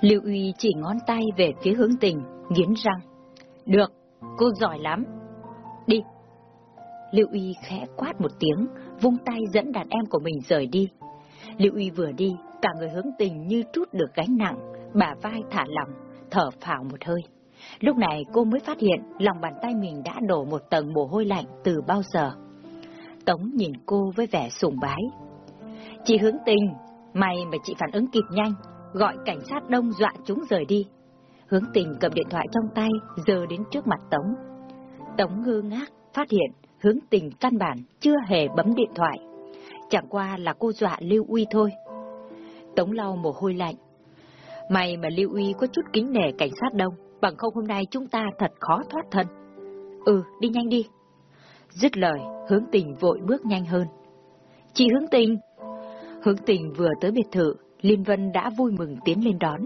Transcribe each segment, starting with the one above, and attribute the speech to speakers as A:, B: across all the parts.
A: Lưu Uy chỉ ngón tay về phía hướng tình, nghiến răng. Được, cô giỏi lắm. Đi. Lưu Uy khẽ quát một tiếng, vung tay dẫn đàn em của mình rời đi. Lưu Uy vừa đi, cả người hướng tình như trút được gánh nặng, bả vai thả lỏng, thở phào một hơi. Lúc này cô mới phát hiện lòng bàn tay mình đã đổ một tầng mồ hôi lạnh từ bao giờ. Tống nhìn cô với vẻ sùng bái. Chị hướng tình, may mà chị phản ứng kịp nhanh, gọi cảnh sát đông dọa chúng rời đi. Hướng tình cầm điện thoại trong tay, giờ đến trước mặt Tống. Tống ngơ ngác, phát hiện hướng tình căn bản chưa hề bấm điện thoại. Chẳng qua là cô dọa Lưu Uy thôi. Tống lau mồ hôi lạnh. May mà Lưu Uy có chút kính nể cảnh sát đông, bằng không hôm nay chúng ta thật khó thoát thân. Ừ, đi nhanh đi. Dứt lời, hướng tình vội bước nhanh hơn. Chị hướng tình! Hướng tình vừa tới biệt thự, Liên Vân đã vui mừng tiến lên đón.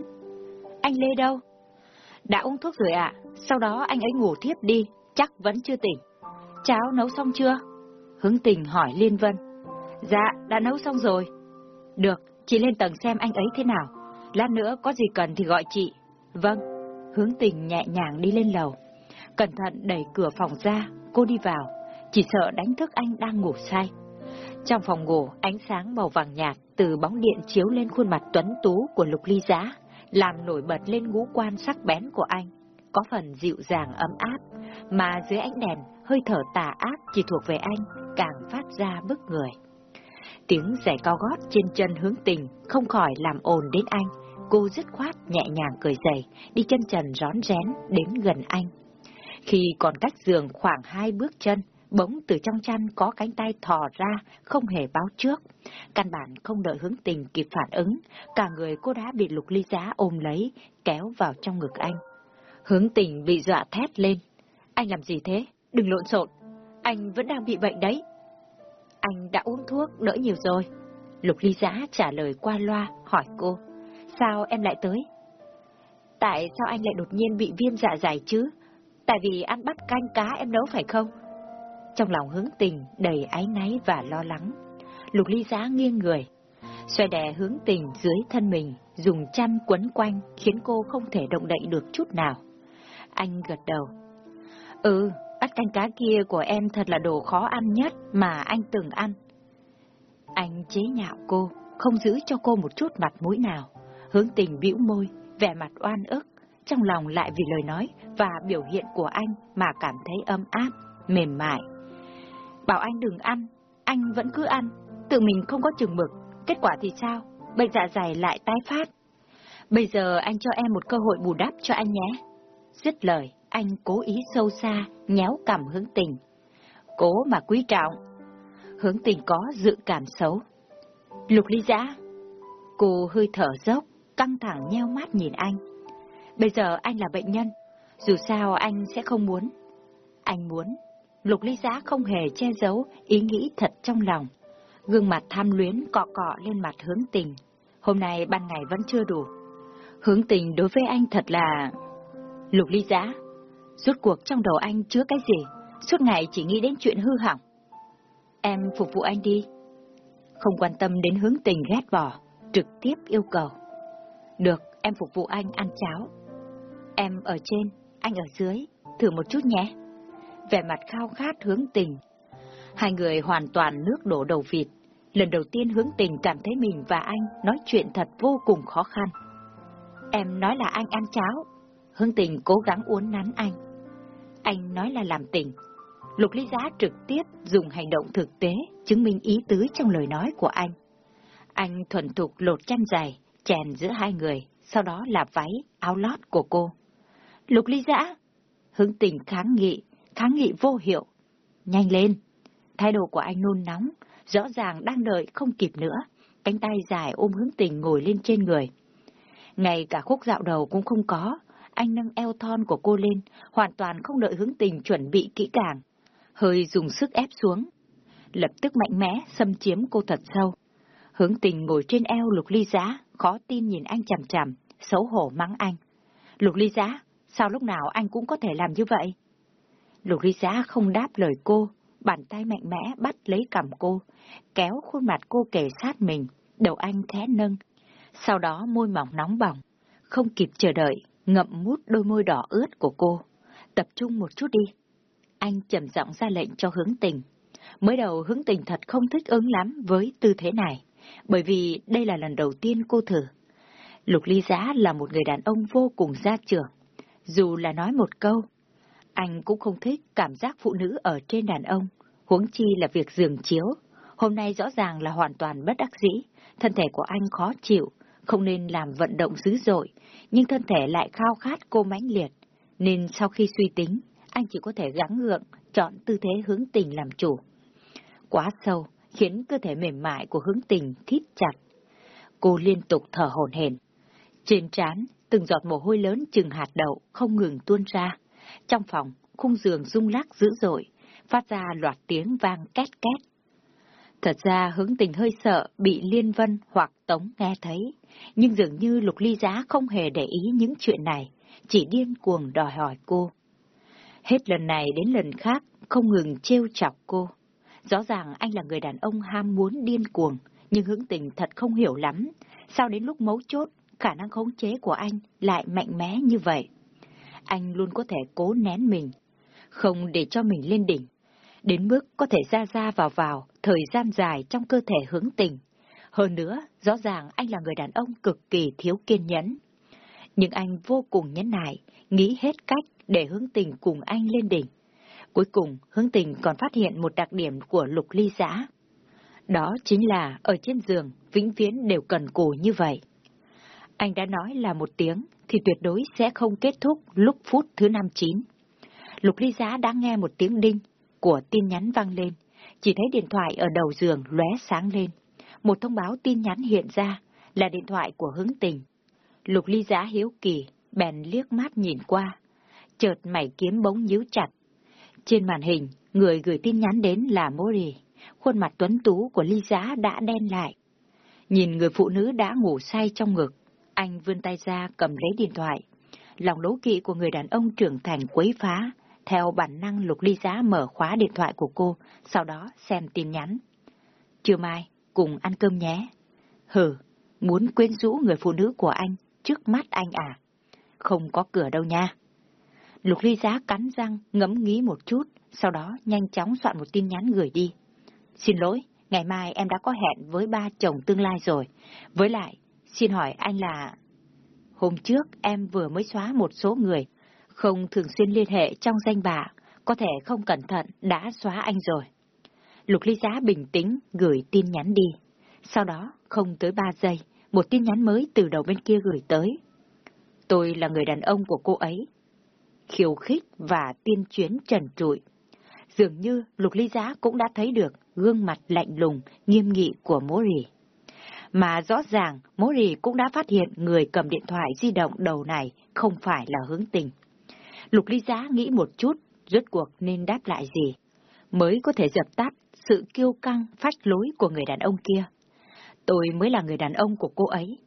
A: Anh Lê đâu? Đã uống thuốc rồi ạ, sau đó anh ấy ngủ thiếp đi, chắc vẫn chưa tỉnh. Cháo nấu xong chưa? Hướng tình hỏi Liên Vân. Dạ, đã nấu xong rồi. Được, chị lên tầng xem anh ấy thế nào. Lát nữa có gì cần thì gọi chị. Vâng. Hướng tình nhẹ nhàng đi lên lầu. Cẩn thận đẩy cửa phòng ra, cô đi vào. Chỉ sợ đánh thức anh đang ngủ say. Trong phòng ngủ, ánh sáng màu vàng nhạt từ bóng điện chiếu lên khuôn mặt tuấn tú của Lục Ly Giá, làm nổi bật lên ngũ quan sắc bén của anh, có phần dịu dàng ấm áp, mà dưới ánh đèn, hơi thở tà ác chỉ thuộc về anh, càng phát ra bức người. Tiếng giày cao gót trên chân hướng tình không khỏi làm ồn đến anh, cô dứt khoát nhẹ nhàng cười giày, đi chân trần rón rén đến gần anh. Khi còn cách giường khoảng hai bước chân, bỗng từ trong chăn có cánh tay thò ra, không hề báo trước. Căn bản không đợi hướng tình kịp phản ứng, cả người cô đã bị lục ly giá ôm lấy, kéo vào trong ngực anh. Hướng tình bị dọa thét lên. Anh làm gì thế? Đừng lộn xộn. Anh vẫn đang bị bệnh đấy. Anh đã uống thuốc, đỡ nhiều rồi. Lục ly giá trả lời qua loa, hỏi cô. Sao em lại tới? Tại sao anh lại đột nhiên bị viêm dạ dày chứ? Tại vì ăn bắt canh cá em nấu phải không? Trong lòng hướng tình đầy áy náy và lo lắng. Lục ly giá nghiêng người, xoay đè hướng tình dưới thân mình, dùng chăn quấn quanh khiến cô không thể động đậy được chút nào. Anh gật đầu. Ừ, bát canh cá kia của em thật là đồ khó ăn nhất mà anh từng ăn. Anh chế nhạo cô, không giữ cho cô một chút mặt mũi nào. Hướng tình bĩu môi, vẻ mặt oan ức, trong lòng lại vì lời nói và biểu hiện của anh mà cảm thấy âm áp, mềm mại. Bảo anh đừng ăn, anh vẫn cứ ăn, tự mình không có chừng mực, kết quả thì sao? Bệnh dạ dày lại tái phát. Bây giờ anh cho em một cơ hội bù đắp cho anh nhé. Dứt lời, anh cố ý sâu xa, nhéo cằm hướng tình. Cố mà quý trọng. Hướng tình có dự cảm xấu. Lục ly giã. Cô hơi thở dốc, căng thẳng nheo mắt nhìn anh. Bây giờ anh là bệnh nhân, dù sao anh sẽ không muốn. Anh muốn. Lục ly Giá không hề che giấu ý nghĩ thật trong lòng. Gương mặt tham luyến cọ cọ lên mặt hướng tình. Hôm nay ban ngày vẫn chưa đủ. Hướng tình đối với anh thật là... Lục ly Giá. rốt cuộc trong đầu anh chứa cái gì? Suốt ngày chỉ nghĩ đến chuyện hư hỏng. Em phục vụ anh đi. Không quan tâm đến hướng tình ghét bỏ, trực tiếp yêu cầu. Được, em phục vụ anh ăn cháo. Em ở trên, anh ở dưới, thử một chút nhé. Vẻ mặt khao khát hướng tình. Hai người hoàn toàn nước đổ đầu vịt. Lần đầu tiên hướng tình cảm thấy mình và anh nói chuyện thật vô cùng khó khăn. Em nói là anh ăn cháo. Hướng tình cố gắng uốn nắn anh. Anh nói là làm tình. Lục Lý Giá trực tiếp dùng hành động thực tế chứng minh ý tứ trong lời nói của anh. Anh thuần thục lột chăn dài, chèn giữa hai người, sau đó là váy, áo lót của cô. Lục ly dã! Hướng tình kháng nghị, kháng nghị vô hiệu. Nhanh lên! Thái độ của anh nôn nóng, rõ ràng đang đợi không kịp nữa. Cánh tay dài ôm hướng tình ngồi lên trên người. Ngay cả khúc dạo đầu cũng không có, anh nâng eo thon của cô lên, hoàn toàn không đợi hướng tình chuẩn bị kỹ càng. Hơi dùng sức ép xuống. Lập tức mạnh mẽ xâm chiếm cô thật sâu. Hướng tình ngồi trên eo lục ly giá, khó tin nhìn anh chằm chằm, xấu hổ mắng anh. Lục ly giá, sao lúc nào anh cũng có thể làm như vậy? Lục ly giá không đáp lời cô, bàn tay mạnh mẽ bắt lấy cầm cô, kéo khuôn mặt cô kề sát mình, đầu anh khẽ nâng. Sau đó môi mỏng nóng bỏng, không kịp chờ đợi, ngậm mút đôi môi đỏ ướt của cô. Tập trung một chút đi. Anh trầm giọng ra lệnh cho hướng tình. Mới đầu hướng tình thật không thích ứng lắm với tư thế này, bởi vì đây là lần đầu tiên cô thử. Lục ly giá là một người đàn ông vô cùng gia trưởng. Dù là nói một câu, anh cũng không thích cảm giác phụ nữ ở trên đàn ông, huống chi là việc giường chiếu. Hôm nay rõ ràng là hoàn toàn bất đắc dĩ, thân thể của anh khó chịu, không nên làm vận động dữ dội, nhưng thân thể lại khao khát cô mãnh liệt, nên sau khi suy tính, anh chỉ có thể gắng gượng, chọn tư thế hướng tình làm chủ. Quá sâu, khiến cơ thể mềm mại của hướng tình thít chặt. Cô liên tục thở hổn hển. Trên trán, từng giọt mồ hôi lớn chừng hạt đậu không ngừng tuôn ra. Trong phòng, khung giường rung lắc dữ dội, phát ra loạt tiếng vang két két. Thật ra hướng tình hơi sợ bị Liên Vân hoặc Tống nghe thấy, nhưng dường như Lục Ly Giá không hề để ý những chuyện này, chỉ điên cuồng đòi hỏi cô. Hết lần này đến lần khác, không ngừng trêu chọc cô. Rõ ràng anh là người đàn ông ham muốn điên cuồng, nhưng hướng tình thật không hiểu lắm, sao đến lúc mấu chốt, khả năng khống chế của anh lại mạnh mẽ như vậy. Anh luôn có thể cố nén mình, không để cho mình lên đỉnh, đến mức có thể ra ra vào vào thời gian dài trong cơ thể hướng tình. Hơn nữa, rõ ràng anh là người đàn ông cực kỳ thiếu kiên nhẫn. Nhưng anh vô cùng nhẫn nại, nghĩ hết cách để hướng tình cùng anh lên đỉnh. Cuối cùng, hướng tình còn phát hiện một đặc điểm của lục ly giã. Đó chính là ở trên giường, vĩnh viễn đều cần cù như vậy. Anh đã nói là một tiếng, thì tuyệt đối sẽ không kết thúc lúc phút thứ năm chín. Lục ly giá đã nghe một tiếng đinh của tin nhắn vang lên, chỉ thấy điện thoại ở đầu giường lóe sáng lên. Một thông báo tin nhắn hiện ra là điện thoại của hướng tình. Lục ly giá hiếu kỳ, bèn liếc mắt nhìn qua. Chợt mảy kiếm bóng nhíu chặt. Trên màn hình, người gửi tin nhắn đến là Mori. Khuôn mặt tuấn tú của ly giá đã đen lại. Nhìn người phụ nữ đã ngủ say trong ngực, anh vươn tay ra cầm lấy điện thoại. Lòng đố kỵ của người đàn ông trưởng thành quấy phá, theo bản năng lục ly giá mở khóa điện thoại của cô, sau đó xem tin nhắn. Trưa mai, cùng ăn cơm nhé. Hừ, muốn quyến rũ người phụ nữ của anh trước mắt anh à? Không có cửa đâu nha. Lục ly giá cắn răng, ngẫm nghĩ một chút, sau đó nhanh chóng soạn một tin nhắn gửi đi. Xin lỗi, ngày mai em đã có hẹn với ba chồng tương lai rồi. Với lại, xin hỏi anh là... Hôm trước em vừa mới xóa một số người, không thường xuyên liên hệ trong danh bạ, có thể không cẩn thận đã xóa anh rồi. Lục ly giá bình tĩnh gửi tin nhắn đi. Sau đó, không tới ba giây, một tin nhắn mới từ đầu bên kia gửi tới. Tôi là người đàn ông của cô ấy. Khiêu khích và tiên chuyến trần trụi. Dường như Lục Ly Giá cũng đã thấy được gương mặt lạnh lùng, nghiêm nghị của Mori. Mà rõ ràng Mori cũng đã phát hiện người cầm điện thoại di động đầu này không phải là hướng tình. Lục Ly Giá nghĩ một chút, rốt cuộc nên đáp lại gì, mới có thể dập tắt sự kiêu căng, phách lối của người đàn ông kia. Tôi mới là người đàn ông của cô ấy.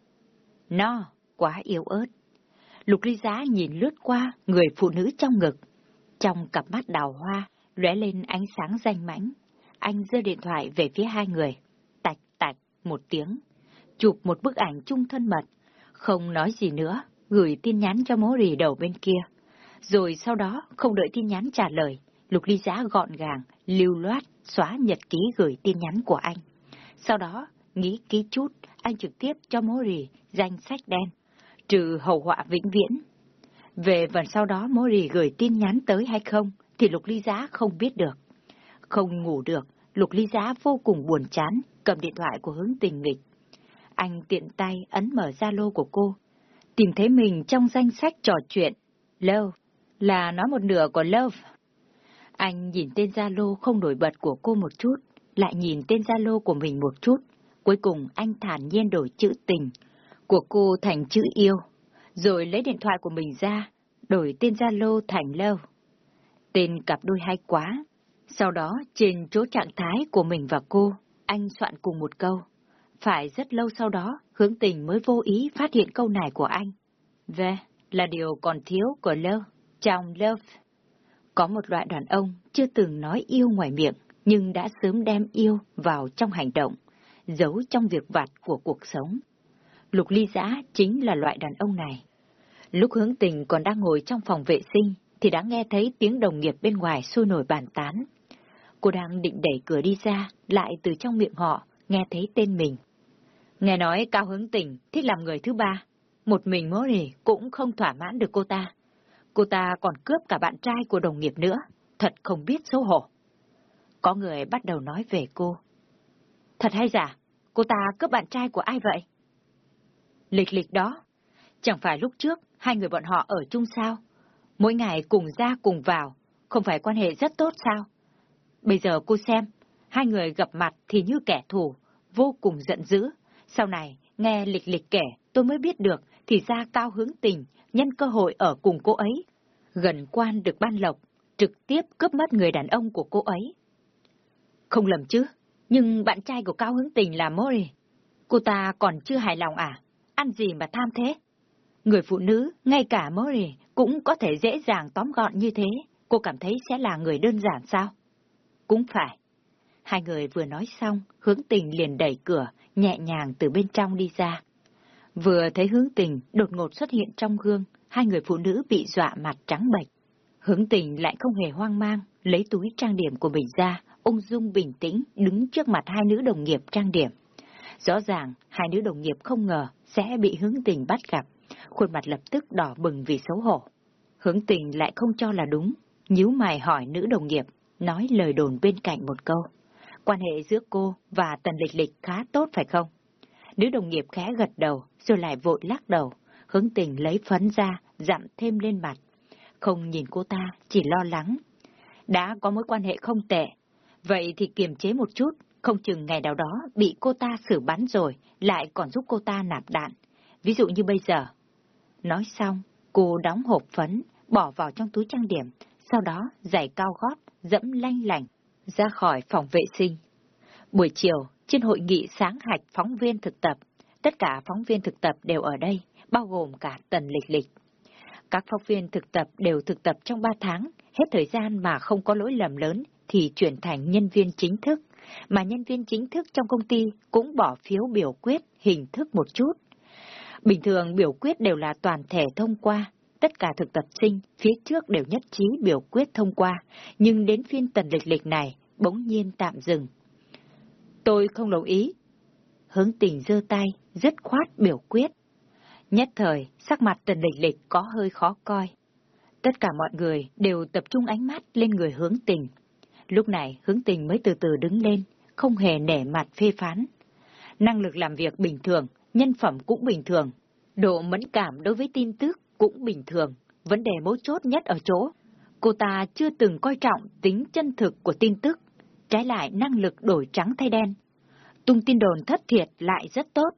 A: No, quá yếu ớt. Lục Ly Giá nhìn lướt qua người phụ nữ trong ngực. Trong cặp mắt đào hoa, lóe lên ánh sáng danh mãnh. Anh giơ điện thoại về phía hai người. Tạch tạch một tiếng. Chụp một bức ảnh chung thân mật. Không nói gì nữa, gửi tin nhắn cho mố rì đầu bên kia. Rồi sau đó, không đợi tin nhắn trả lời, Lục Ly Giá gọn gàng, lưu loát, xóa nhật ký gửi tin nhắn của anh. Sau đó, nghĩ ký chút, anh trực tiếp cho Mori danh sách đen, trừ hậu họa vĩnh viễn. Về phần sau đó Mori gửi tin nhắn tới hay không, thì Lục Ly Giá không biết được. Không ngủ được, Lục Ly Giá vô cùng buồn chán, cầm điện thoại của hướng tình nghịch. Anh tiện tay ấn mở Zalo của cô, tìm thấy mình trong danh sách trò chuyện. Lâu, là nó một nửa của Love. Anh nhìn tên Zalo không nổi bật của cô một chút, lại nhìn tên Zalo của mình một chút. Cuối cùng anh thản nhiên đổi chữ tình của cô thành chữ yêu, rồi lấy điện thoại của mình ra, đổi tên Zalo thành Love. Tên cặp đôi hay quá. Sau đó, trên chỗ trạng thái của mình và cô, anh soạn cùng một câu. Phải rất lâu sau đó, hướng tình mới vô ý phát hiện câu này của anh. Về, là điều còn thiếu của Love. Trong Love, có một loại đàn ông chưa từng nói yêu ngoài miệng, nhưng đã sớm đem yêu vào trong hành động, giấu trong việc vặt của cuộc sống. Lục ly giã chính là loại đàn ông này. Lúc hướng tình còn đang ngồi trong phòng vệ sinh, thì đã nghe thấy tiếng đồng nghiệp bên ngoài sôi nổi bàn tán. Cô đang định đẩy cửa đi ra, lại từ trong miệng họ, nghe thấy tên mình. Nghe nói Cao Hướng Tình thích làm người thứ ba, một mình Mori cũng không thỏa mãn được cô ta. Cô ta còn cướp cả bạn trai của đồng nghiệp nữa, thật không biết xấu hổ. Có người bắt đầu nói về cô. Thật hay giả, cô ta cướp bạn trai của ai vậy? Lịch lịch đó, chẳng phải lúc trước hai người bọn họ ở chung sao? Mỗi ngày cùng ra cùng vào, không phải quan hệ rất tốt sao? Bây giờ cô xem, hai người gặp mặt thì như kẻ thù, vô cùng giận dữ. Sau này, nghe lịch lịch kể, tôi mới biết được thì ra cao hướng tình, nhân cơ hội ở cùng cô ấy. Gần quan được ban lộc, trực tiếp cướp mất người đàn ông của cô ấy. Không lầm chứ, nhưng bạn trai của cao hướng tình là Mori. Cô ta còn chưa hài lòng à? Ăn gì mà tham thế? Người phụ nữ, ngay cả Mori, cũng có thể dễ dàng tóm gọn như thế. Cô cảm thấy sẽ là người đơn giản sao? Cũng phải. Hai người vừa nói xong, hướng tình liền đẩy cửa, nhẹ nhàng từ bên trong đi ra. Vừa thấy hướng tình đột ngột xuất hiện trong gương, hai người phụ nữ bị dọa mặt trắng bệch. Hướng tình lại không hề hoang mang, lấy túi trang điểm của mình ra, ung dung bình tĩnh đứng trước mặt hai nữ đồng nghiệp trang điểm. Rõ ràng, hai nữ đồng nghiệp không ngờ sẽ bị hướng tình bắt gặp, khuôn mặt lập tức đỏ bừng vì xấu hổ. Hướng tình lại không cho là đúng, nhíu mày hỏi nữ đồng nghiệp, nói lời đồn bên cạnh một câu. Quan hệ giữa cô và Tần Lịch Lịch khá tốt phải không? Nữ đồng nghiệp khẽ gật đầu, rồi lại vội lắc đầu, hướng tình lấy phấn ra, dặm thêm lên mặt. Không nhìn cô ta, chỉ lo lắng. Đã có mối quan hệ không tệ, vậy thì kiềm chế một chút, không chừng ngày nào đó bị cô ta xử bắn rồi, lại còn giúp cô ta nạp đạn. Ví dụ như bây giờ. Nói xong, cô đóng hộp phấn, bỏ vào trong túi trang điểm, sau đó giày cao gót, dẫm lanh lành, ra khỏi phòng vệ sinh. Buổi chiều, trên hội nghị sáng hạch phóng viên thực tập, tất cả phóng viên thực tập đều ở đây, bao gồm cả tần lịch lịch. Các phóng viên thực tập đều thực tập trong 3 tháng, hết thời gian mà không có lỗi lầm lớn thì chuyển thành nhân viên chính thức, mà nhân viên chính thức trong công ty cũng bỏ phiếu biểu quyết hình thức một chút. Bình thường biểu quyết đều là toàn thể thông qua, tất cả thực tập sinh phía trước đều nhất trí biểu quyết thông qua, nhưng đến phiên tần lịch lịch này bỗng nhiên tạm dừng. Tôi không đồng ý. Hướng tình giơ tay, dứt khoát biểu quyết. Nhất thời, sắc mặt tần lịch lịch có hơi khó coi. Tất cả mọi người đều tập trung ánh mắt lên người hướng tình. Lúc này hướng tình mới từ từ đứng lên, không hề nể mặt phê phán. Năng lực làm việc bình thường, nhân phẩm cũng bình thường. Độ mẫn cảm đối với tin tức cũng bình thường. Vấn đề mấu chốt nhất ở chỗ, cô ta chưa từng coi trọng tính chân thực của tin tức, trái lại năng lực đổi trắng thay đen. Tung tin đồn thất thiệt lại rất tốt.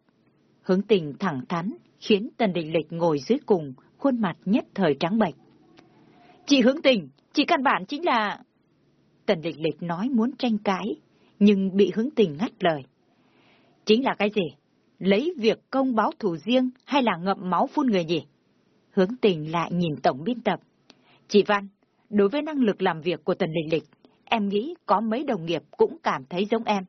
A: Hướng tình thẳng thắn, khiến Tần Đình Lịch ngồi dưới cùng, khuôn mặt nhất thời trắng bệch. Chị hướng tình, chị căn bản chính là... Tần Lịch Lịch nói muốn tranh cãi, nhưng bị hướng tình ngắt lời. Chính là cái gì? Lấy việc công báo thù riêng hay là ngậm máu phun người gì? Hướng tình lại nhìn tổng biên tập. Chị Văn, đối với năng lực làm việc của Tần Lịch Lịch, em nghĩ có mấy đồng nghiệp cũng cảm thấy giống em.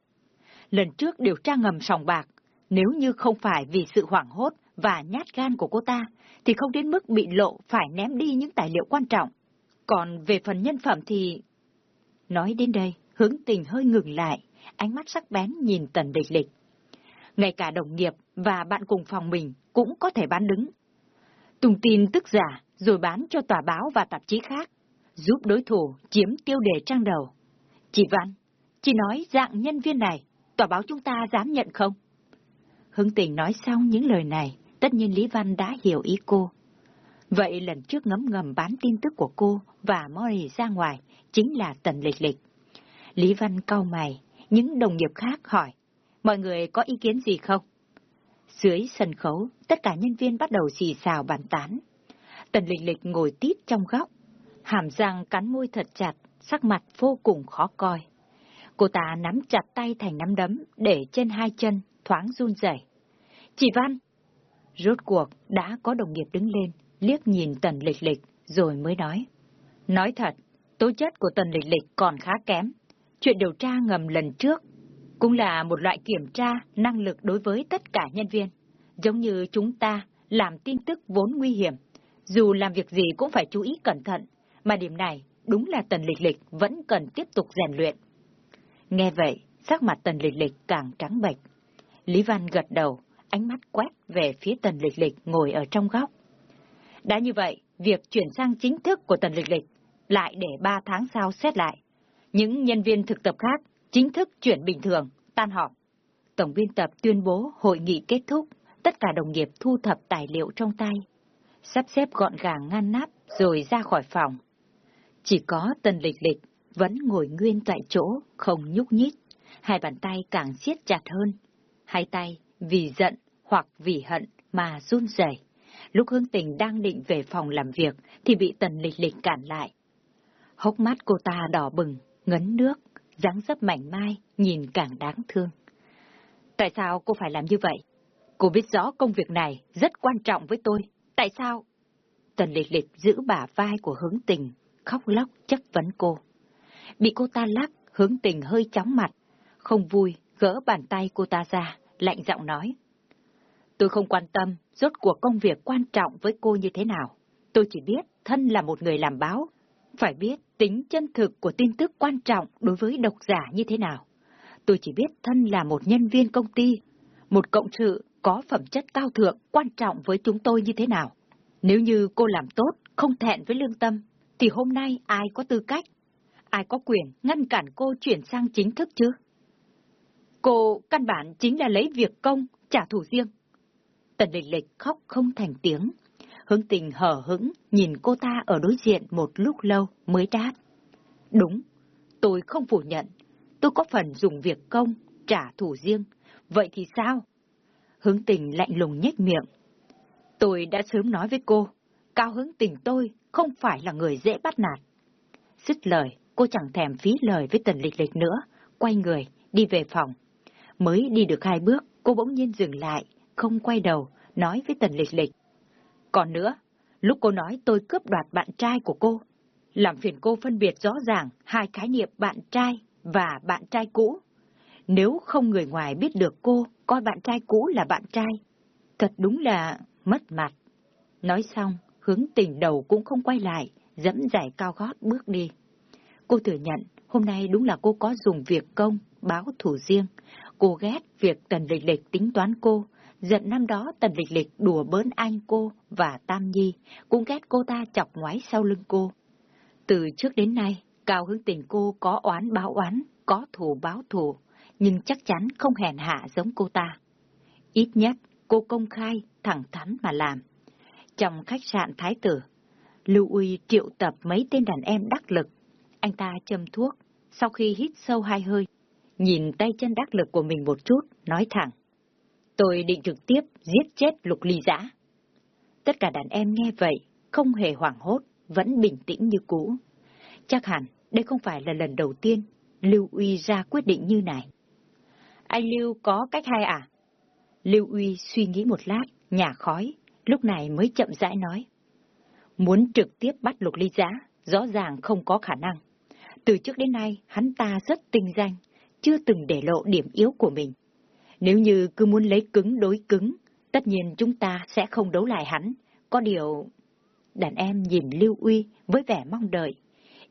A: Lần trước điều tra ngầm sòng bạc, nếu như không phải vì sự hoảng hốt và nhát gan của cô ta, thì không đến mức bị lộ phải ném đi những tài liệu quan trọng. Còn về phần nhân phẩm thì... Nói đến đây, hướng tình hơi ngừng lại, ánh mắt sắc bén nhìn tần Lịch lịch. Ngay cả đồng nghiệp và bạn cùng phòng mình cũng có thể bán đứng. Tung tin tức giả rồi bán cho tòa báo và tạp chí khác, giúp đối thủ chiếm tiêu đề trang đầu. Chị Văn, chị nói dạng nhân viên này, tòa báo chúng ta dám nhận không? Hưng tình nói xong những lời này, tất nhiên Lý Văn đã hiểu ý cô. Vậy lần trước ngấm ngầm bán tin tức của cô và Mori ra ngoài chính là Tần Lịch Lịch. Lý Văn cau mày, những đồng nghiệp khác hỏi, mọi người có ý kiến gì không? Dưới sân khấu, tất cả nhân viên bắt đầu xì xào bàn tán. Tần Lịch Lịch ngồi tít trong góc, hàm răng cắn môi thật chặt, sắc mặt vô cùng khó coi. Cô ta nắm chặt tay thành nắm đấm, để trên hai chân, thoáng run rẩy. Chị Văn! Rốt cuộc, đã có đồng nghiệp đứng lên, liếc nhìn Tần Lịch Lịch, rồi mới nói. Nói thật, tố chất của Tần Lịch Lịch còn khá kém. Chuyện điều tra ngầm lần trước cũng là một loại kiểm tra năng lực đối với tất cả nhân viên. Giống như chúng ta làm tin tức vốn nguy hiểm, Dù làm việc gì cũng phải chú ý cẩn thận, mà điểm này đúng là tần lịch lịch vẫn cần tiếp tục rèn luyện. Nghe vậy, sắc mặt tần lịch lịch càng trắng bệch. Lý Văn gật đầu, ánh mắt quét về phía tần lịch lịch ngồi ở trong góc. Đã như vậy, việc chuyển sang chính thức của tần lịch lịch lại để ba tháng sau xét lại. Những nhân viên thực tập khác chính thức chuyển bình thường, tan họp. Tổng biên tập tuyên bố hội nghị kết thúc, tất cả đồng nghiệp thu thập tài liệu trong tay, sắp xếp gọn gàng ngăn nắp rồi ra khỏi phòng. Chỉ có tần lịch lịch vẫn ngồi nguyên tại chỗ, không nhúc nhích, hai bàn tay càng siết chặt hơn. Hai tay vì giận hoặc vì hận mà run rẩy. Lúc Hương Tình đang định về phòng làm việc thì bị tần lịch lịch cản lại. Hốc mắt cô ta đỏ bừng, ngấn nước, dáng dấp mảnh mai, nhìn càng đáng thương. Tại sao cô phải làm như vậy? Cô biết rõ công việc này rất quan trọng với tôi. Tại sao? Tần lịch lịch giữ bả vai của hướng tình, khóc lóc chất vấn cô. Bị cô ta lắc, hướng tình hơi chóng mặt. Không vui, gỡ bàn tay cô ta ra, lạnh giọng nói. Tôi không quan tâm rốt cuộc công việc quan trọng với cô như thế nào. Tôi chỉ biết thân là một người làm báo, phải biết tính chân thực của tin tức quan trọng đối với độc giả như thế nào. Tôi chỉ biết thân là một nhân viên công ty, một cộng sự có phẩm chất cao thượng quan trọng với chúng tôi như thế nào. Nếu như cô làm tốt, không thẹn với lương tâm, thì hôm nay ai có tư cách, ai có quyền ngăn cản cô chuyển sang chính thức chứ? Cô căn bản chính là lấy việc công, trả thù riêng. Tần lịch lịch khóc không thành tiếng. Hướng tình hở hững nhìn cô ta ở đối diện một lúc lâu mới đáp. Đúng, tôi không phủ nhận. Tôi có phần dùng việc công, trả thù riêng. Vậy thì sao? Hướng tình lạnh lùng nhếch miệng. Tôi đã sớm nói với cô, cao hướng tình tôi không phải là người dễ bắt nạt. Dứt lời, cô chẳng thèm phí lời với tần lịch lịch nữa, quay người, đi về phòng. Mới đi được hai bước, cô bỗng nhiên dừng lại, không quay đầu, nói với tần lịch lịch. Còn nữa, lúc cô nói tôi cướp đoạt bạn trai của cô, làm phiền cô phân biệt rõ ràng hai khái niệm bạn trai và bạn trai cũ. Nếu không người ngoài biết được cô coi bạn trai cũ là bạn trai, thật đúng là mất mặt. Nói xong, hướng tình đầu cũng không quay lại, dẫm giải cao gót bước đi. Cô thừa nhận, hôm nay đúng là cô có dùng việc công, báo thủ riêng. Cô ghét việc Tần Lịch Lịch tính toán cô, giận năm đó Tần Lịch Lịch đùa bỡn anh cô và Tam Nhi, cũng ghét cô ta chọc ngoái sau lưng cô. Từ trước đến nay, Cao Hưng tình cô có oán báo oán, có thù báo thù, nhưng chắc chắn không hèn hạ giống cô ta. Ít nhất, cô công khai, thẳng thắn mà làm. Trong khách sạn Thái Tử, Lưu Uy triệu tập mấy tên đàn em đắc lực. Anh ta châm thuốc, sau khi hít sâu hai hơi, nhìn tay chân đắc lực của mình một chút, nói thẳng. Tôi định trực tiếp giết chết lục ly giã. Tất cả đàn em nghe vậy, không hề hoảng hốt, vẫn bình tĩnh như cũ. Chắc hẳn đây không phải là lần đầu tiên Lưu Uy ra quyết định như này. Anh Lưu có cách hay à? Lưu Uy suy nghĩ một lát, nhả khói, lúc này mới chậm rãi nói. Muốn trực tiếp bắt lục ly giá, rõ ràng không có khả năng. Từ trước đến nay, hắn ta rất tinh danh, chưa từng để lộ điểm yếu của mình. Nếu như cứ muốn lấy cứng đối cứng, tất nhiên chúng ta sẽ không đấu lại hắn. Có điều... Đàn em nhìn Lưu Uy với vẻ mong đợi,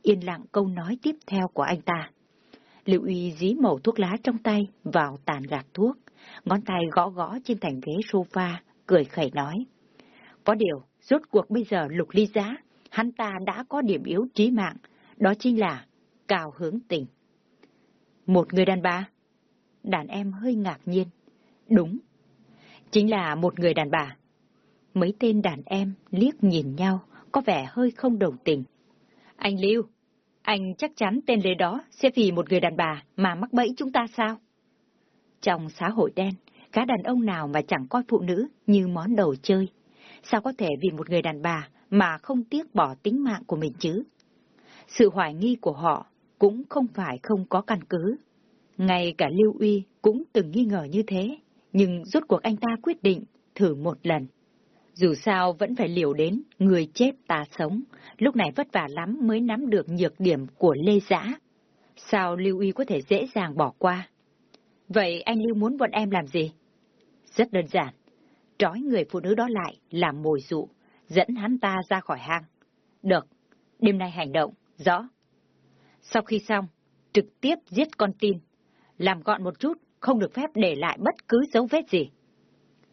A: yên lặng câu nói tiếp theo của anh ta. Lưu Uy dí màu thuốc lá trong tay vào tàn gạt thuốc, ngón tay gõ gõ trên thành ghế sofa, cười khẩy nói. Có điều, rốt cuộc bây giờ lục ly giá, hắn ta đã có điểm yếu trí mạng, đó chính là cao hướng tình. Một người đàn bà? Đàn em hơi ngạc nhiên. Đúng, chính là một người đàn bà. Mấy tên đàn em liếc nhìn nhau, có vẻ hơi không đồng tình. Anh Lưu, anh chắc chắn tên lê đó sẽ vì một người đàn bà mà mắc bẫy chúng ta sao? Trong xã hội đen, cá đàn ông nào mà chẳng coi phụ nữ như món đồ chơi. Sao có thể vì một người đàn bà mà không tiếc bỏ tính mạng của mình chứ? Sự hoài nghi của họ cũng không phải không có căn cứ. Ngay cả Lưu Uy cũng từng nghi ngờ như thế, nhưng rốt cuộc anh ta quyết định thử một lần. Dù sao vẫn phải liều đến, người chết ta sống, lúc này vất vả lắm mới nắm được nhược điểm của Lê Giã. Sao Lưu Uy có thể dễ dàng bỏ qua? Vậy anh Lưu muốn bọn em làm gì? Rất đơn giản, trói người phụ nữ đó lại làm mồi dụ, dẫn hắn ta ra khỏi hang. Được, đêm nay hành động, rõ. Sau khi xong, trực tiếp giết con tin. Làm gọn một chút, không được phép để lại bất cứ dấu vết gì.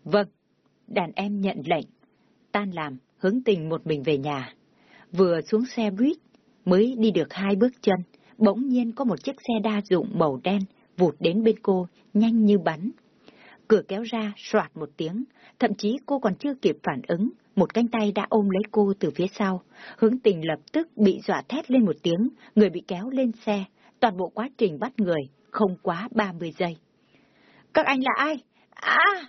A: Vâng, đàn em nhận lệnh. Tan làm, hướng tình một mình về nhà. Vừa xuống xe buýt, mới đi được hai bước chân, bỗng nhiên có một chiếc xe đa dụng màu đen vụt đến bên cô, nhanh như bắn. Cửa kéo ra, soạt một tiếng, thậm chí cô còn chưa kịp phản ứng, một cánh tay đã ôm lấy cô từ phía sau. Hướng tình lập tức bị dọa thét lên một tiếng, người bị kéo lên xe, toàn bộ quá trình bắt người, không quá 30 giây. Các anh là ai? À!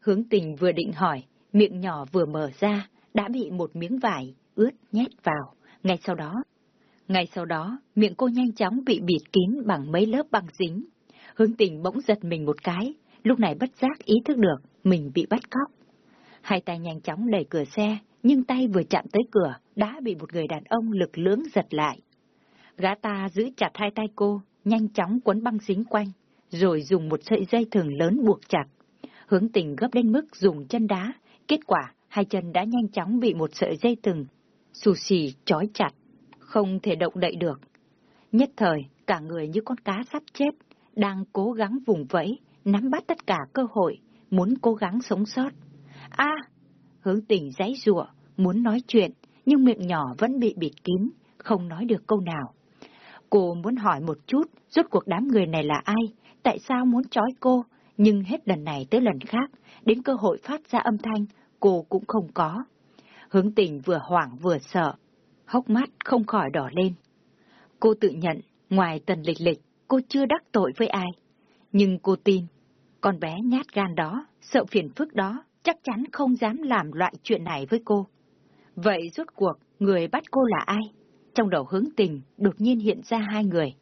A: Hướng tình vừa định hỏi, miệng nhỏ vừa mở ra, đã bị một miếng vải ướt nhét vào. Ngay sau đó, ngay sau đó, miệng cô nhanh chóng bị bịt kín bằng mấy lớp băng dính. Hướng tình bỗng giật mình một cái, lúc này bất giác ý thức được mình bị bắt cóc. Hai tay nhanh chóng đẩy cửa xe, nhưng tay vừa chạm tới cửa, đã bị một người đàn ông lực lưỡng giật lại. Gã ta giữ chặt hai tay cô, nhanh chóng quấn băng dính quanh, rồi dùng một sợi dây thừng lớn buộc chặt. Hướng tình gấp đến mức dùng chân đá, kết quả hai chân đã nhanh chóng bị một sợi dây thừng, xù xì trói chặt, không thể động đậy được. Nhất thời, cả người như con cá sắp chết, đang cố gắng vùng vẫy, nắm bắt tất cả cơ hội, muốn cố gắng sống sót. A! hướng tình giấy rụa, muốn nói chuyện, nhưng miệng nhỏ vẫn bị bịt kín, không nói được câu nào. Cô muốn hỏi một chút, rốt cuộc đám người này là ai, tại sao muốn trói cô, nhưng hết lần này tới lần khác, đến cơ hội phát ra âm thanh, cô cũng không có. Hướng tình vừa hoảng vừa sợ, hốc mắt không khỏi đỏ lên. Cô tự nhận, ngoài tần lịch lịch, cô chưa đắc tội với ai. Nhưng cô tin, con bé nhát gan đó, sợ phiền phức đó, chắc chắn không dám làm loại chuyện này với cô. Vậy rốt cuộc, người bắt cô là ai? Trong đầu hướng tình, đột nhiên hiện ra hai người.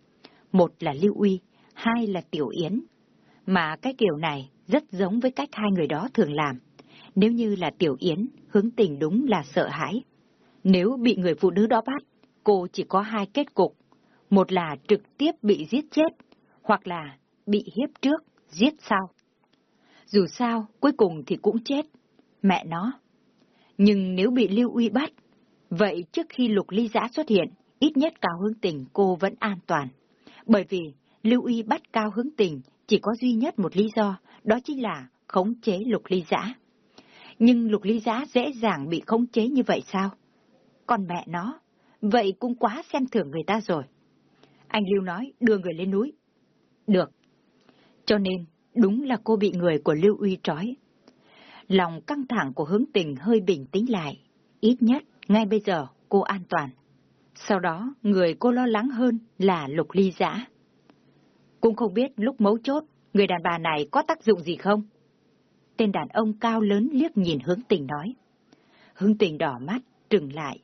A: Một là Lưu Uy, hai là Tiểu Yến. Mà cái kiểu này rất giống với cách hai người đó thường làm. Nếu như là Tiểu Yến, hướng tình đúng là sợ hãi. Nếu bị người phụ nữ đó bắt, cô chỉ có hai kết cục. Một là trực tiếp bị giết chết, hoặc là bị hiếp trước, giết sau. Dù sao, cuối cùng thì cũng chết. Mẹ nó. Nhưng nếu bị Lưu Uy bắt, vậy trước khi lục ly giã xuất hiện, ít nhất Cao Hướng Tình cô vẫn an toàn. Bởi vì Lưu Uy bắt Cao Hướng Tình chỉ có duy nhất một lý do, đó chính là khống chế lục ly giã. Nhưng lục ly giã dễ dàng bị khống chế như vậy sao? Còn mẹ nó, vậy cũng quá xem thường người ta rồi. Anh Lưu nói đưa người lên núi. Được. Cho nên, đúng là cô bị người của Lưu Uy trói. Lòng căng thẳng của hướng tình hơi bình tĩnh lại. Ít nhất, ngay bây giờ, cô an toàn. Sau đó, người cô lo lắng hơn là lục ly giã. Cũng không biết lúc mấu chốt, người đàn bà này có tác dụng gì không? Tên đàn ông cao lớn liếc nhìn hướng tình nói. Hướng tình đỏ mắt, trừng lại.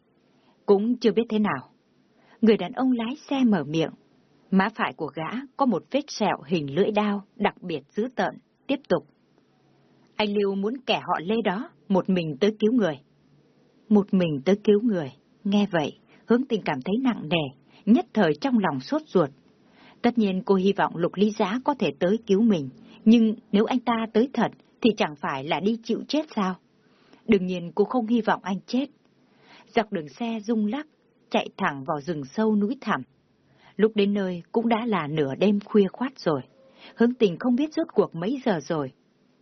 A: Cũng chưa biết thế nào. Người đàn ông lái xe mở miệng. Má phải của gã có một vết sẹo hình lưỡi đao đặc biệt dữ tợn. Tiếp tục. Anh Lưu muốn kẻ họ lê đó một mình tới cứu người. Một mình tới cứu người. Nghe vậy, hướng tình cảm thấy nặng nề, nhất thời trong lòng sốt ruột. Tất nhiên cô hy vọng lục lý giá có thể tới cứu mình, nhưng nếu anh ta tới thật thì chẳng phải là đi chịu chết sao? Đương nhiên cô không hy vọng anh chết. Dọc đường xe rung lắc, chạy thẳng vào rừng sâu núi thẳm. Lúc đến nơi cũng đã là nửa đêm khuya khoát rồi. Hướng tình không biết rốt cuộc mấy giờ rồi.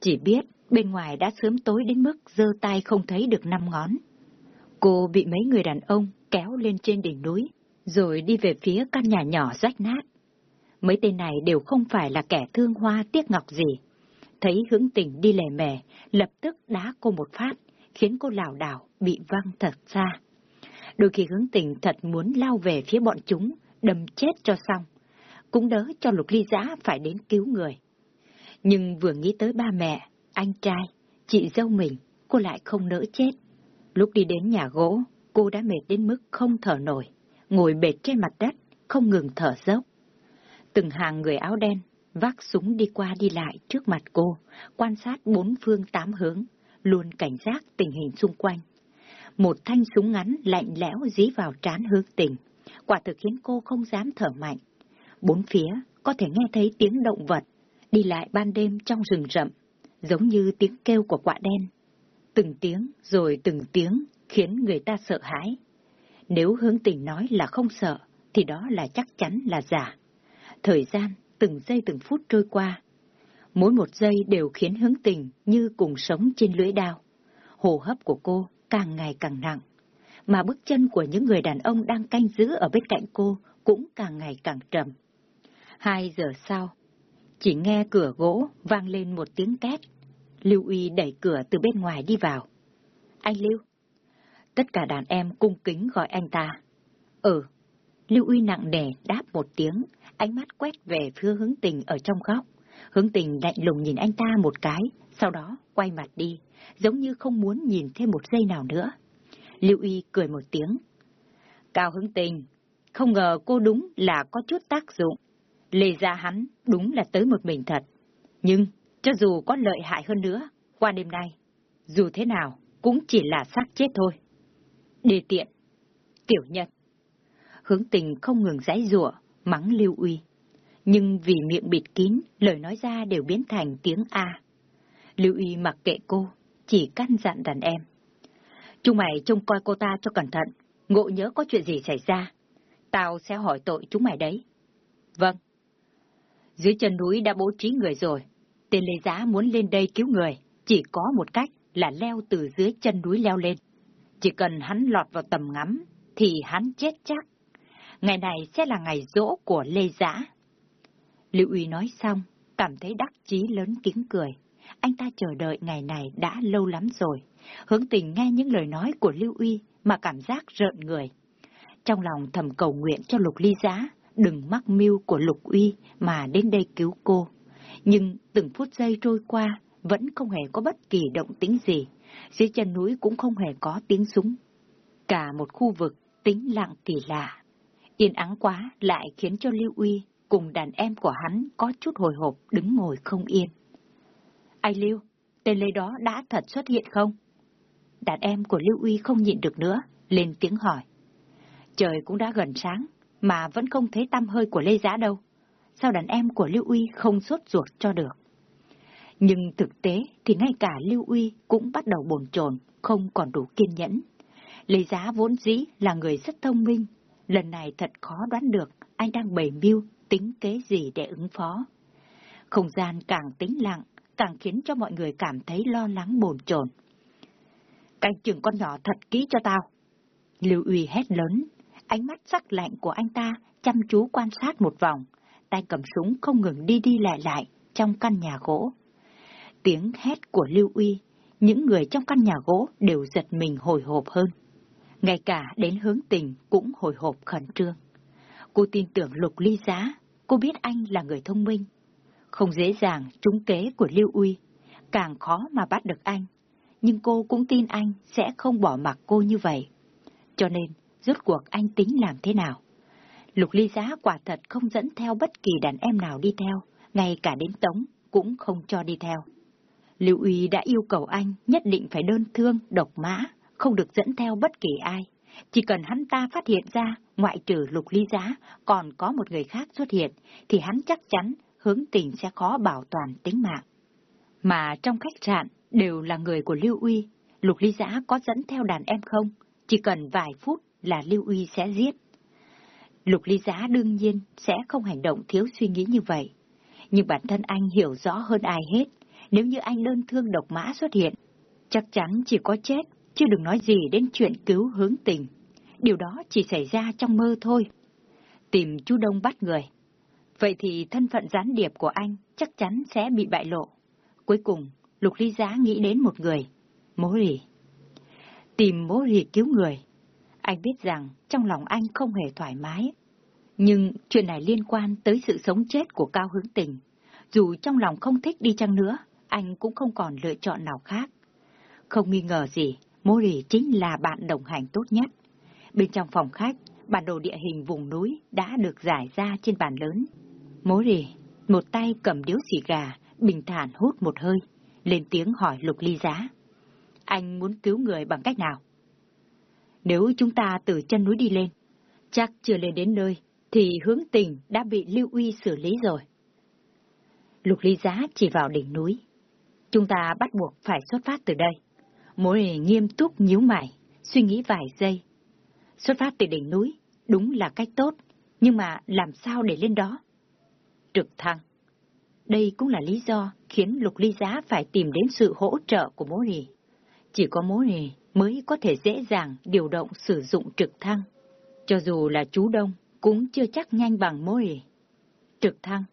A: Chỉ biết bên ngoài đã sớm tối đến mức giơ tay không thấy được năm ngón. Cô bị mấy người đàn ông kéo lên trên đỉnh núi, rồi đi về phía căn nhà nhỏ rách nát. Mấy tên này đều không phải là kẻ thương hoa tiếc ngọc gì. Thấy hướng tình đi lề mề, lập tức đá cô một phát, khiến cô lảo đảo bị văng thật xa. Đôi khi hướng tình thật muốn lao về phía bọn chúng, đâm chết cho xong. Cũng đỡ cho lục ly giã phải đến cứu người. Nhưng vừa nghĩ tới ba mẹ, anh trai, chị dâu mình, cô lại không nỡ chết. Lúc đi đến nhà gỗ, cô đã mệt đến mức không thở nổi, ngồi bệt trên mặt đất, không ngừng thở dốc. Từng hàng người áo đen, vác súng đi qua đi lại trước mặt cô, quan sát bốn phương tám hướng, luôn cảnh giác tình hình xung quanh. Một thanh súng ngắn lạnh lẽo dí vào trán hương tình, quả thực khiến cô không dám thở mạnh. Bốn phía có thể nghe thấy tiếng động vật, đi lại ban đêm trong rừng rậm, giống như tiếng kêu của quạ đen. Từng tiếng rồi từng tiếng khiến người ta sợ hãi. Nếu hướng tình nói là không sợ, thì đó là chắc chắn là giả. Thời gian, từng giây từng phút trôi qua. Mỗi một giây đều khiến hướng tình như cùng sống trên lưỡi đao. Hồ hấp của cô càng ngày càng nặng, mà bước chân của những người đàn ông đang canh giữ ở bên cạnh cô cũng càng ngày càng trầm. Hai giờ sau, chỉ nghe cửa gỗ vang lên một tiếng két. Lưu Uy đẩy cửa từ bên ngoài đi vào. Anh Lưu. Tất cả đàn em cung kính gọi anh ta. Ừ. Lưu Uy nặng nề đáp một tiếng, ánh mắt quét về phía hướng tình ở trong góc. Hướng tình lạnh lùng nhìn anh ta một cái, sau đó quay mặt đi, giống như không muốn nhìn thêm một giây nào nữa. Lưu Uy cười một tiếng. Cao hướng tình, không ngờ cô đúng là có chút tác dụng. Lê ra hắn đúng là tới một mình thật. Nhưng, cho dù có lợi hại hơn nữa, qua đêm nay, dù thế nào, cũng chỉ là xác chết thôi. Đề tiện, tiểu nhân. Hướng tình không ngừng giãy rủa, mắng lưu uy. Nhưng vì miệng bịt kín, lời nói ra đều biến thành tiếng A. Lưu uy mặc kệ cô, chỉ căn dặn đàn em. Chúng mày trông coi cô ta cho cẩn thận, ngộ nhớ có chuyện gì xảy ra. Tao sẽ hỏi tội chúng mày đấy. Vâng. Dưới chân núi đã bố trí người rồi. Tên Lê Giá muốn lên đây cứu người, chỉ có một cách là leo từ dưới chân núi leo lên. Chỉ cần hắn lọt vào tầm ngắm, thì hắn chết chắc. Ngày này sẽ là ngày rỗ của Lê giá. Lưu Uy nói xong, cảm thấy đắc chí lớn tiếng cười. Anh ta chờ đợi ngày này đã lâu lắm rồi. Hướng tình nghe những lời nói của Lưu Uy mà cảm giác rợn người. Trong lòng thầm cầu nguyện cho Lục Ly Giá, đừng mắc mưu của Lục Uy mà đến đây cứu cô. Nhưng từng phút giây trôi qua, vẫn không hề có bất kỳ động tĩnh gì. Dưới chân núi cũng không hề có tiếng súng. Cả một khu vực tĩnh lặng kỳ lạ. Yên ắng quá lại khiến cho Lưu Uy cùng đàn em của hắn có chút hồi hộp đứng ngồi không yên. Ai Lưu, tên Lê đó đã thật xuất hiện không? Đàn em của Lưu Uy không nhịn được nữa, lên tiếng hỏi. Trời cũng đã gần sáng, mà vẫn không thấy tăm hơi của Lê Giá đâu. Sao đàn em của Lưu Uy không sốt ruột cho được? Nhưng thực tế thì ngay cả Lưu Uy cũng bắt đầu bồn chồn, không còn đủ kiên nhẫn. Lê Giá vốn dĩ là người rất thông minh, lần này thật khó đoán được anh đang bày mưu, tính kế gì để ứng phó. Không gian càng tĩnh lặng, càng khiến cho mọi người cảm thấy lo lắng bồn chồn. Canh chừng con nhỏ thật kỹ cho tao. Lưu Uy hét lớn, ánh mắt sắc lạnh của anh ta chăm chú quan sát một vòng, tay cầm súng không ngừng đi đi lại lại trong căn nhà gỗ. Tiếng hét của Lưu Uy, những người trong căn nhà gỗ đều giật mình hồi hộp hơn. Ngay cả đến hướng tình cũng hồi hộp khẩn trương. Cô tin tưởng Lục Ly Giá, cô biết anh là người thông minh. Không dễ dàng trúng kế của Lưu Uy, càng khó mà bắt được anh. Nhưng cô cũng tin anh sẽ không bỏ mặc cô như vậy. Cho nên, rốt cuộc anh tính làm thế nào? Lục Ly Giá quả thật không dẫn theo bất kỳ đàn em nào đi theo, ngay cả đến Tống cũng không cho đi theo. Lưu Uy đã yêu cầu anh nhất định phải đơn thương, độc mã, không được dẫn theo bất kỳ ai. Chỉ cần hắn ta phát hiện ra, ngoại trừ lục ly giá, còn có một người khác xuất hiện, thì hắn chắc chắn hướng tình sẽ khó bảo toàn tính mạng. Mà trong khách sạn đều là người của Lưu Uy, lục ly giá có dẫn theo đàn em không? Chỉ cần vài phút là Lưu Uy sẽ giết. Lục ly giá đương nhiên sẽ không hành động thiếu suy nghĩ như vậy. Nhưng bản thân anh hiểu rõ hơn ai hết, nếu như anh đơn thương độc mã xuất hiện, chắc chắn chỉ có chết, chứ đừng nói gì đến chuyện cứu hướng tình. Điều đó chỉ xảy ra trong mơ thôi. Tìm chú Đông bắt người. Vậy thì thân phận gián điệp của anh chắc chắn sẽ bị bại lộ. Cuối cùng, Lục Ly Giá nghĩ đến một người, Mố Rì. Tìm Mố Rì cứu người. Anh biết rằng trong lòng anh không hề thoải mái. Nhưng chuyện này liên quan tới sự sống chết của Cao Hướng Tình. Dù trong lòng không thích đi chăng nữa, anh cũng không còn lựa chọn nào khác. Không nghi ngờ gì, Mori chính là bạn đồng hành tốt nhất. Bên trong phòng khách, bản đồ địa hình vùng núi đã được giải ra trên bàn lớn. Mori, một tay cầm điếu xì gà, bình thản hút một hơi, lên tiếng hỏi Lục Ly Giá. Anh muốn cứu người bằng cách nào? Nếu chúng ta từ chân núi đi lên, chắc chưa lên đến nơi, thì hướng tình đã bị Lưu Uy xử lý rồi. Lục Ly Giá chỉ vào đỉnh núi. Chúng ta bắt buộc phải xuất phát từ đây. Mối nghiêm túc nhíu mày, suy nghĩ vài giây. Xuất phát từ đỉnh núi, đúng là cách tốt, nhưng mà làm sao để lên đó? Trực thăng. Đây cũng là lý do khiến Lục Ly Giá phải tìm đến sự hỗ trợ của Mố Rì. Chỉ có Mố Rì mới có thể dễ dàng điều động sử dụng trực thăng. Cho dù là chú Đông, cũng chưa chắc nhanh bằng Mori. Trực thăng.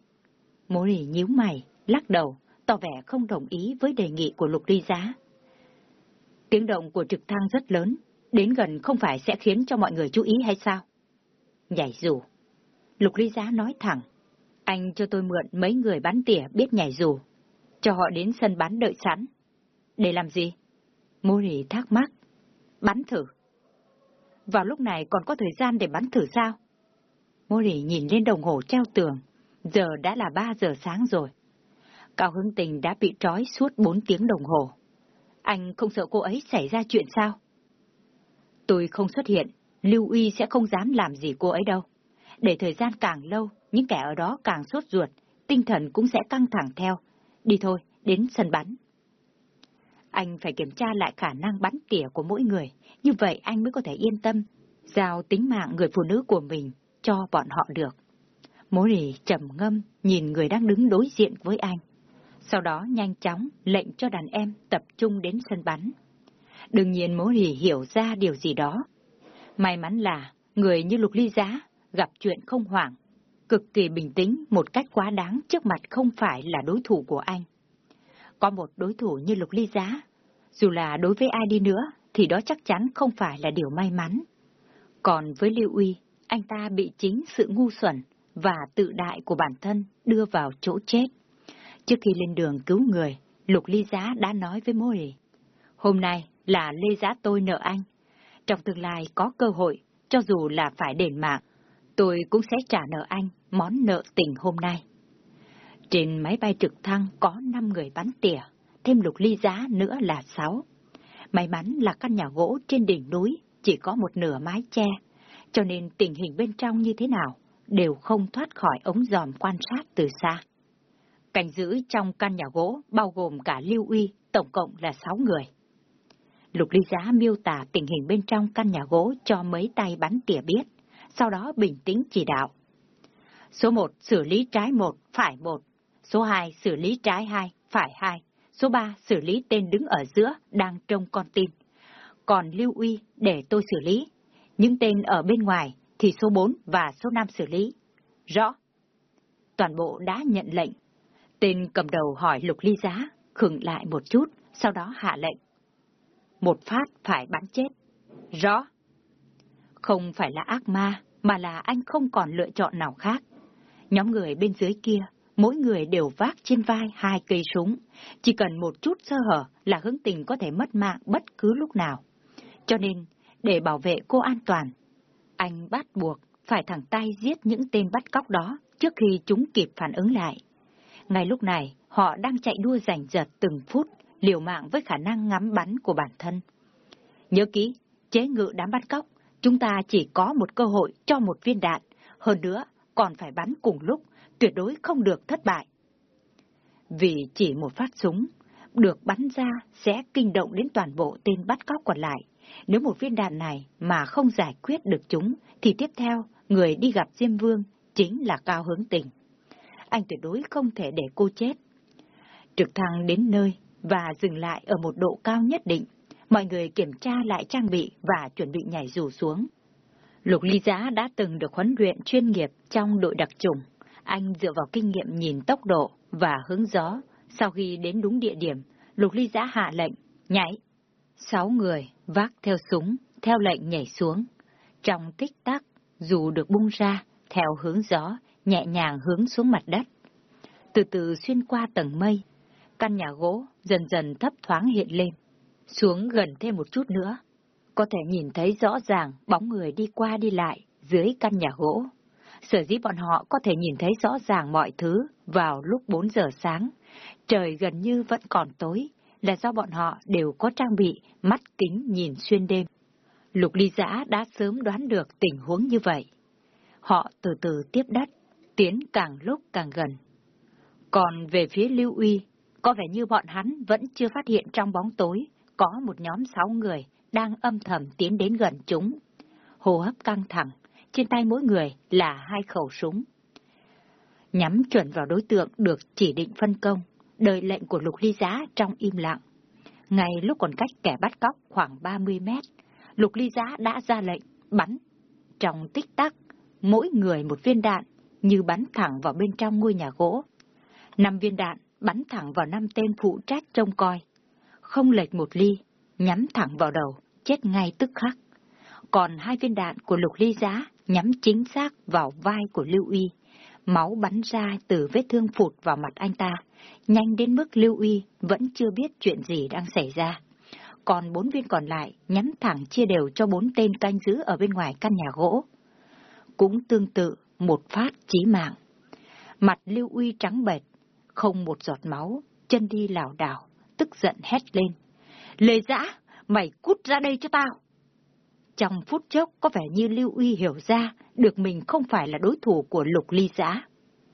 A: Mori nhíu mày, lắc đầu, tỏ vẻ không đồng ý với đề nghị của Lục Ly Giá. Tiếng động của trực thăng rất lớn, đến gần không phải sẽ khiến cho mọi người chú ý hay sao? Nhảy dù. Lục Ly Giá nói thẳng, anh cho tôi mượn mấy người bắn tỉa biết nhảy dù, cho họ đến sân bán đợi sẵn. Để làm gì? Mori thắc mắc. Bắn thử. Vào lúc này còn có thời gian để bắn thử sao? Mori nhìn lên đồng hồ treo tường. Giờ đã là 3 giờ sáng rồi. Cao Hưng Tình đã bị trói suốt 4 tiếng đồng hồ. Anh không sợ cô ấy xảy ra chuyện sao? Tôi không xuất hiện, Lưu Uy sẽ không dám làm gì cô ấy đâu. Để thời gian càng lâu, những kẻ ở đó càng sốt ruột, tinh thần cũng sẽ căng thẳng theo. Đi thôi, đến sân bắn. Anh phải kiểm tra lại khả năng bắn tỉa của mỗi người, như vậy anh mới có thể yên tâm, giao tính mạng người phụ nữ của mình cho bọn họ được. Mối rỉ trầm ngâm nhìn người đang đứng đối diện với anh. Sau đó nhanh chóng lệnh cho đàn em tập trung đến sân bắn. Đương nhiên mối rỉ hiểu ra điều gì đó. May mắn là người như Lục Ly Giá gặp chuyện không hoảng, cực kỳ bình tĩnh một cách quá đáng trước mặt không phải là đối thủ của anh. Có một đối thủ như Lục Ly Giá, dù là đối với ai đi nữa thì đó chắc chắn không phải là điều may mắn. Còn với Lưu Uy, anh ta bị chính sự ngu xuẩn và tự đại của bản thân đưa vào chỗ chết. Trước khi lên đường cứu người, Lục Ly Giá đã nói với Mori, hôm nay là Lê Giá tôi nợ anh. Trong tương lai có cơ hội, cho dù là phải đền mạng, tôi cũng sẽ trả nợ anh món nợ tình hôm nay. Trên máy bay trực thăng có 5 người bắn tỉa, thêm lục ly giá nữa là 6. May mắn là căn nhà gỗ trên đỉnh núi chỉ có một nửa mái che, cho nên tình hình bên trong như thế nào đều không thoát khỏi ống dòm quan sát từ xa. Cảnh giữ trong căn nhà gỗ bao gồm cả Lưu Uy, tổng cộng là 6 người. Lục ly giá miêu tả tình hình bên trong căn nhà gỗ cho mấy tay bắn tỉa biết, sau đó bình tĩnh chỉ đạo. Số 1 xử lý trái 1, phải 1. Số 2 xử lý trái 2, phải 2. Số 3 xử lý tên đứng ở giữa đang trông con tin. Còn Lưu Uy để tôi xử lý. Những tên ở bên ngoài thì số 4 và số 5 xử lý. Rõ. Toàn bộ đã nhận lệnh. Tên cầm đầu hỏi Lục Ly Giá, khừng lại một chút, sau đó hạ lệnh. Một phát phải bắn chết. Rõ. Không phải là ác ma, mà là anh không còn lựa chọn nào khác. Nhóm người bên dưới kia, mỗi người đều vác trên vai hai cây súng. Chỉ cần một chút sơ hở là hướng tình có thể mất mạng bất cứ lúc nào. Cho nên, để bảo vệ cô an toàn, anh bắt buộc phải thẳng tay giết những tên bắt cóc đó trước khi chúng kịp phản ứng lại. Ngay lúc này, họ đang chạy đua giành giật từng phút, liều mạng với khả năng ngắm bắn của bản thân. Nhớ kỹ, chế ngự đám bắt cóc, chúng ta chỉ có một cơ hội cho một viên đạn, hơn nữa còn phải bắn cùng lúc, tuyệt đối không được thất bại. Vì chỉ một phát súng, được bắn ra sẽ kinh động đến toàn bộ tên bắt cóc còn lại. Nếu một viên đạn này mà không giải quyết được chúng, thì tiếp theo, người đi gặp Diêm Vương chính là Cao Hướng Tình. Anh tuyệt đối không thể để cô chết. Trực thăng đến nơi và dừng lại ở một độ cao nhất định. Mọi người kiểm tra lại trang bị và chuẩn bị nhảy dù xuống. Lục Ly Giá đã từng được huấn luyện chuyên nghiệp trong đội đặc trùng. Anh dựa vào kinh nghiệm nhìn tốc độ và hướng gió. Sau khi đến đúng địa điểm, Lục Ly giã hạ lệnh, nhảy. Sáu người vác theo súng, theo lệnh nhảy xuống. Trong tích tắc, dù được bung ra, theo hướng gió, nhẹ nhàng hướng xuống mặt đất. Từ từ xuyên qua tầng mây, căn nhà gỗ dần dần thấp thoáng hiện lên. Xuống gần thêm một chút nữa, có thể nhìn thấy rõ ràng bóng người đi qua đi lại dưới căn nhà gỗ. Sở dĩ bọn họ có thể nhìn thấy rõ ràng mọi thứ vào lúc 4 giờ sáng, trời gần như vẫn còn tối, là do bọn họ đều có trang bị mắt kính nhìn xuyên đêm. Lục ly giã đã sớm đoán được tình huống như vậy. Họ từ từ tiếp đất, tiến càng lúc càng gần. Còn về phía Lưu Uy, có vẻ như bọn hắn vẫn chưa phát hiện trong bóng tối có một nhóm sáu người đang âm thầm tiến đến gần chúng. Hô hấp căng thẳng, trên tay mỗi người là hai khẩu súng. Nhắm chuẩn vào đối tượng được chỉ định phân công, đợi lệnh của Lục Ly Giá trong im lặng. Ngay lúc còn cách kẻ bắt cóc khoảng 30 mét, Lục Ly Giá đã ra lệnh bắn. Trong tích tắc, mỗi người một viên đạn như bắn thẳng vào bên trong ngôi nhà gỗ. Năm viên đạn bắn thẳng vào năm tên phụ trách trông coi. Không lệch một ly, nhắm thẳng vào đầu, chết ngay tức khắc. Còn hai viên đạn của lục ly giá nhắm chính xác vào vai của Lưu Uy. Máu bắn ra từ vết thương phụt vào mặt anh ta, nhanh đến mức Lưu Uy vẫn chưa biết chuyện gì đang xảy ra. Còn bốn viên còn lại nhắm thẳng chia đều cho bốn tên canh giữ ở bên ngoài căn nhà gỗ. Cũng tương tự, một phát chí mạng. Mặt Lưu Uy trắng bệch, không một giọt máu, chân đi lảo đảo, tức giận hét lên. Lê Dã, mày cút ra đây cho tao! Trong phút chốc có vẻ như Lưu Uy hiểu ra được mình không phải là đối thủ của Lục Ly Giã.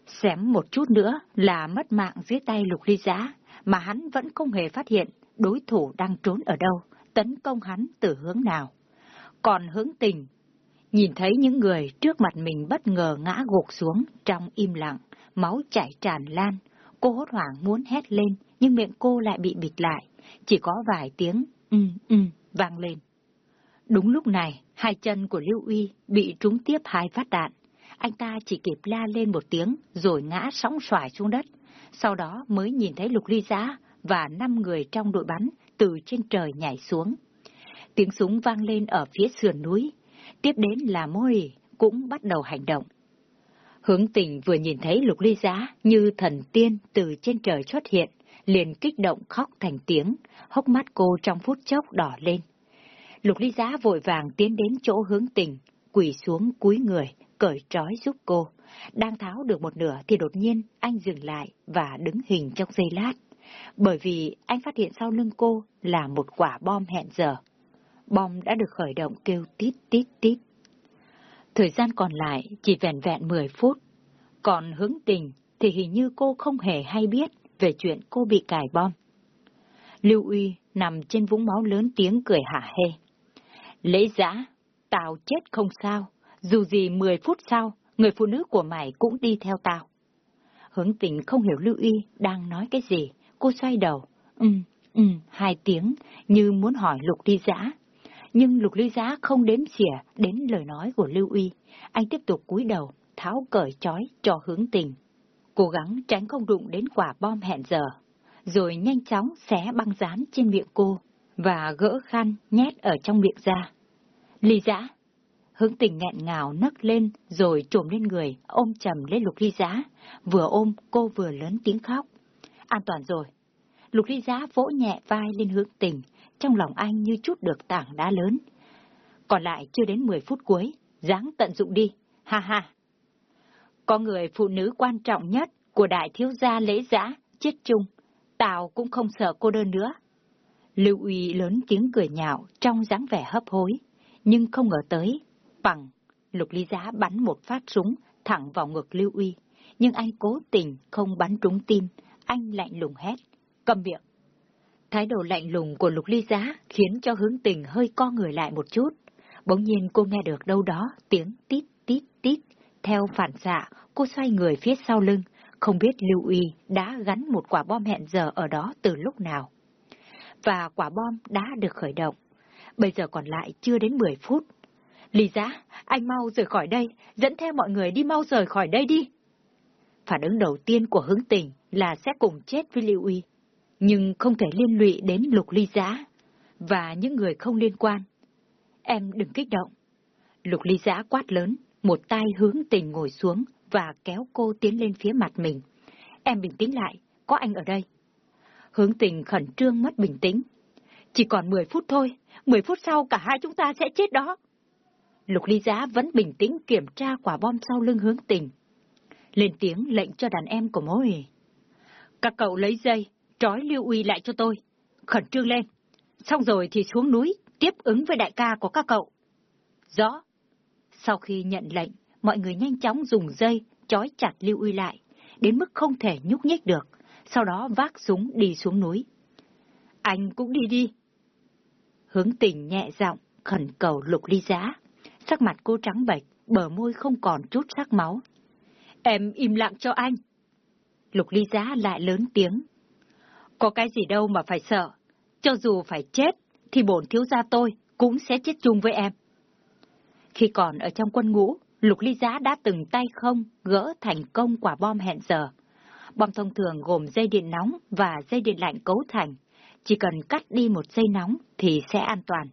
A: Xém một chút nữa là mất mạng dưới tay Lục Ly Giã, mà hắn vẫn không hề phát hiện đối thủ đang trốn ở đâu, tấn công hắn từ hướng nào. Còn hướng tình, nhìn thấy những người trước mặt mình bất ngờ ngã gục xuống trong im lặng, máu chảy tràn lan, cô hốt hoảng muốn hét lên, nhưng miệng cô lại bị bịt lại, chỉ có vài tiếng ừ ừ vang lên. Đúng lúc này, hai chân của Lưu Uy bị trúng tiếp hai phát đạn. Anh ta chỉ kịp la lên một tiếng rồi ngã sóng xoài xuống đất. Sau đó mới nhìn thấy Lục Ly Giá và năm người trong đội bắn từ trên trời nhảy xuống. Tiếng súng vang lên ở phía sườn núi. Tiếp đến là Mori cũng bắt đầu hành động. Hướng tình vừa nhìn thấy Lục Ly Giá như thần tiên từ trên trời xuất hiện, liền kích động khóc thành tiếng, hốc mắt cô trong phút chốc đỏ lên. Lục ly giá vội vàng tiến đến chỗ hướng tình, quỳ xuống cúi người, cởi trói giúp cô. Đang tháo được một nửa thì đột nhiên anh dừng lại và đứng hình trong giây lát. Bởi vì anh phát hiện sau lưng cô là một quả bom hẹn giờ. Bom đã được khởi động kêu tít tít tít. Thời gian còn lại chỉ vẹn vẹn 10 phút. Còn hướng tình thì hình như cô không hề hay biết về chuyện cô bị cài bom. Lưu Uy nằm trên vũng máu lớn tiếng cười hả hê. Lễ giã, tao chết không sao, dù gì 10 phút sau, người phụ nữ của mày cũng đi theo tao. Hướng tình không hiểu Lưu Y đang nói cái gì, cô xoay đầu, ừ, ừ, hai tiếng, như muốn hỏi Lục Ly Giã. Nhưng Lục Ly Giã không đếm xỉa đến lời nói của Lưu Y, anh tiếp tục cúi đầu, tháo cởi chói cho hướng tình. Cố gắng tránh không đụng đến quả bom hẹn giờ, rồi nhanh chóng xé băng dán trên miệng cô, và gỡ khăn nhét ở trong miệng ra. Ly giã. Hướng tình nghẹn ngào nấc lên rồi trồm lên người, ôm chầm lấy lục ly giã. Vừa ôm, cô vừa lớn tiếng khóc. An toàn rồi. Lục ly giã vỗ nhẹ vai lên hướng tình, trong lòng anh như chút được tảng đá lớn. Còn lại chưa đến 10 phút cuối, dáng tận dụng đi, ha ha. Có người phụ nữ quan trọng nhất của đại thiếu gia lễ giã, chết chung. Tào cũng không sợ cô đơn nữa. Lưu Uy lớn tiếng cười nhạo trong dáng vẻ hấp hối, nhưng không ngờ tới. Bằng, Lục Ly Giá bắn một phát súng thẳng vào ngực Lưu Uy, nhưng anh cố tình không bắn trúng tim, anh lạnh lùng hét, cầm miệng. Thái độ lạnh lùng của Lục Ly Giá khiến cho hướng tình hơi co người lại một chút. Bỗng nhiên cô nghe được đâu đó tiếng tít tít tít. Theo phản xạ, cô xoay người phía sau lưng, không biết Lưu Uy đã gắn một quả bom hẹn giờ ở đó từ lúc nào và quả bom đã được khởi động. Bây giờ còn lại chưa đến 10 phút. Lý giá, anh mau rời khỏi đây, dẫn theo mọi người đi mau rời khỏi đây đi. Phản ứng đầu tiên của hướng tình là sẽ cùng chết với Lưu Uy, nhưng không thể liên lụy đến lục ly giá và những người không liên quan. Em đừng kích động. Lục ly giá quát lớn, một tay hướng tình ngồi xuống và kéo cô tiến lên phía mặt mình. Em bình tĩnh lại, có anh ở đây. Hướng tình khẩn trương mất bình tĩnh. Chỉ còn 10 phút thôi, 10 phút sau cả hai chúng ta sẽ chết đó. Lục ly giá vẫn bình tĩnh kiểm tra quả bom sau lưng hướng tình. Lên tiếng lệnh cho đàn em của mối. Các cậu lấy dây, trói lưu uy lại cho tôi. Khẩn trương lên. Xong rồi thì xuống núi, tiếp ứng với đại ca của các cậu. Rõ. Sau khi nhận lệnh, mọi người nhanh chóng dùng dây, trói chặt lưu uy lại, đến mức không thể nhúc nhích được sau đó vác súng đi xuống núi. Anh cũng đi đi. hướng tình nhẹ giọng, khẩn cầu lục ly giá. Sắc mặt cô trắng bệch, bờ môi không còn chút sắc máu. Em im lặng cho anh. Lục ly giá lại lớn tiếng. Có cái gì đâu mà phải sợ. Cho dù phải chết, thì bổn thiếu gia tôi cũng sẽ chết chung với em. Khi còn ở trong quân ngũ, Lục Ly Giá đã từng tay không gỡ thành công quả bom hẹn giờ. Bom thông thường gồm dây điện nóng và dây điện lạnh cấu thành. Chỉ cần cắt đi một dây nóng thì sẽ an toàn.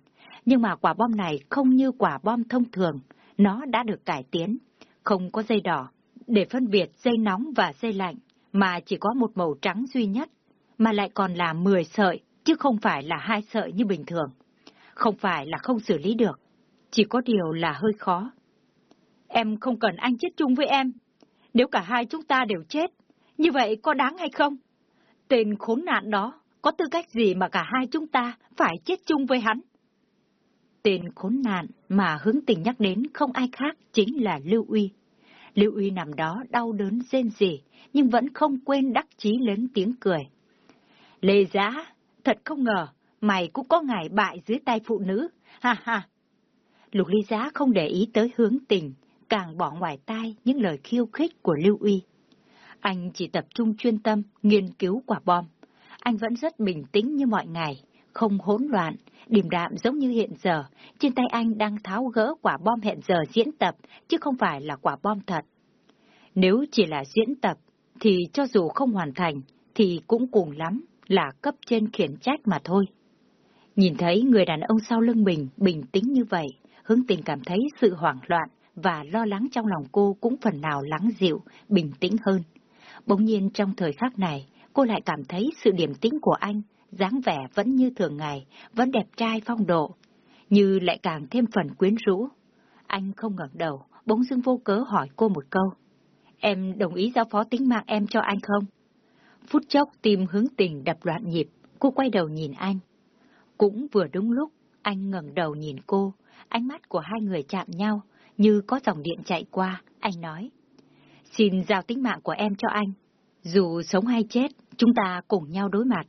A: Nhưng mà quả bom này không như quả bom thông thường, nó đã được cải tiến, không có dây đỏ, để phân biệt dây nóng và dây lạnh, mà chỉ có một màu trắng duy nhất, mà lại còn là 10 sợi, chứ không phải là hai sợi như bình thường. Không phải là không xử lý được, chỉ có điều là hơi khó. Em không cần anh chết chung với em. Nếu cả hai chúng ta đều chết, như vậy có đáng hay không? Tên khốn nạn đó có tư cách gì mà cả hai chúng ta phải chết chung với hắn? Tên khốn nạn mà hướng tình nhắc đến không ai khác chính là Lưu Uy. Lưu Uy nằm đó đau đớn rên rỉ, nhưng vẫn không quên đắc chí lớn tiếng cười. Lê Giá, thật không ngờ, mày cũng có ngày bại dưới tay phụ nữ, ha ha. Lục Ly Giá không để ý tới hướng tình, càng bỏ ngoài tai những lời khiêu khích của Lưu Uy. Anh chỉ tập trung chuyên tâm nghiên cứu quả bom. Anh vẫn rất bình tĩnh như mọi ngày, không hỗn loạn, điềm đạm giống như hiện giờ. Trên tay anh đang tháo gỡ quả bom hẹn giờ diễn tập, chứ không phải là quả bom thật. Nếu chỉ là diễn tập, thì cho dù không hoàn thành, thì cũng cùng lắm là cấp trên khiển trách mà thôi. Nhìn thấy người đàn ông sau lưng mình bình tĩnh như vậy, hướng tình cảm thấy sự hoảng loạn, và lo lắng trong lòng cô cũng phần nào lắng dịu, bình tĩnh hơn. Bỗng nhiên trong thời khắc này, cô lại cảm thấy sự điềm tĩnh của anh, dáng vẻ vẫn như thường ngày, vẫn đẹp trai phong độ, như lại càng thêm phần quyến rũ. Anh không ngẩng đầu, bỗng dưng vô cớ hỏi cô một câu. Em đồng ý giao phó tính mạng em cho anh không? Phút chốc tim hướng tình đập loạn nhịp, cô quay đầu nhìn anh. Cũng vừa đúng lúc, anh ngẩng đầu nhìn cô, ánh mắt của hai người chạm nhau, như có dòng điện chạy qua, anh nói. Xin giao tính mạng của em cho anh. Dù sống hay chết, chúng ta cùng nhau đối mặt.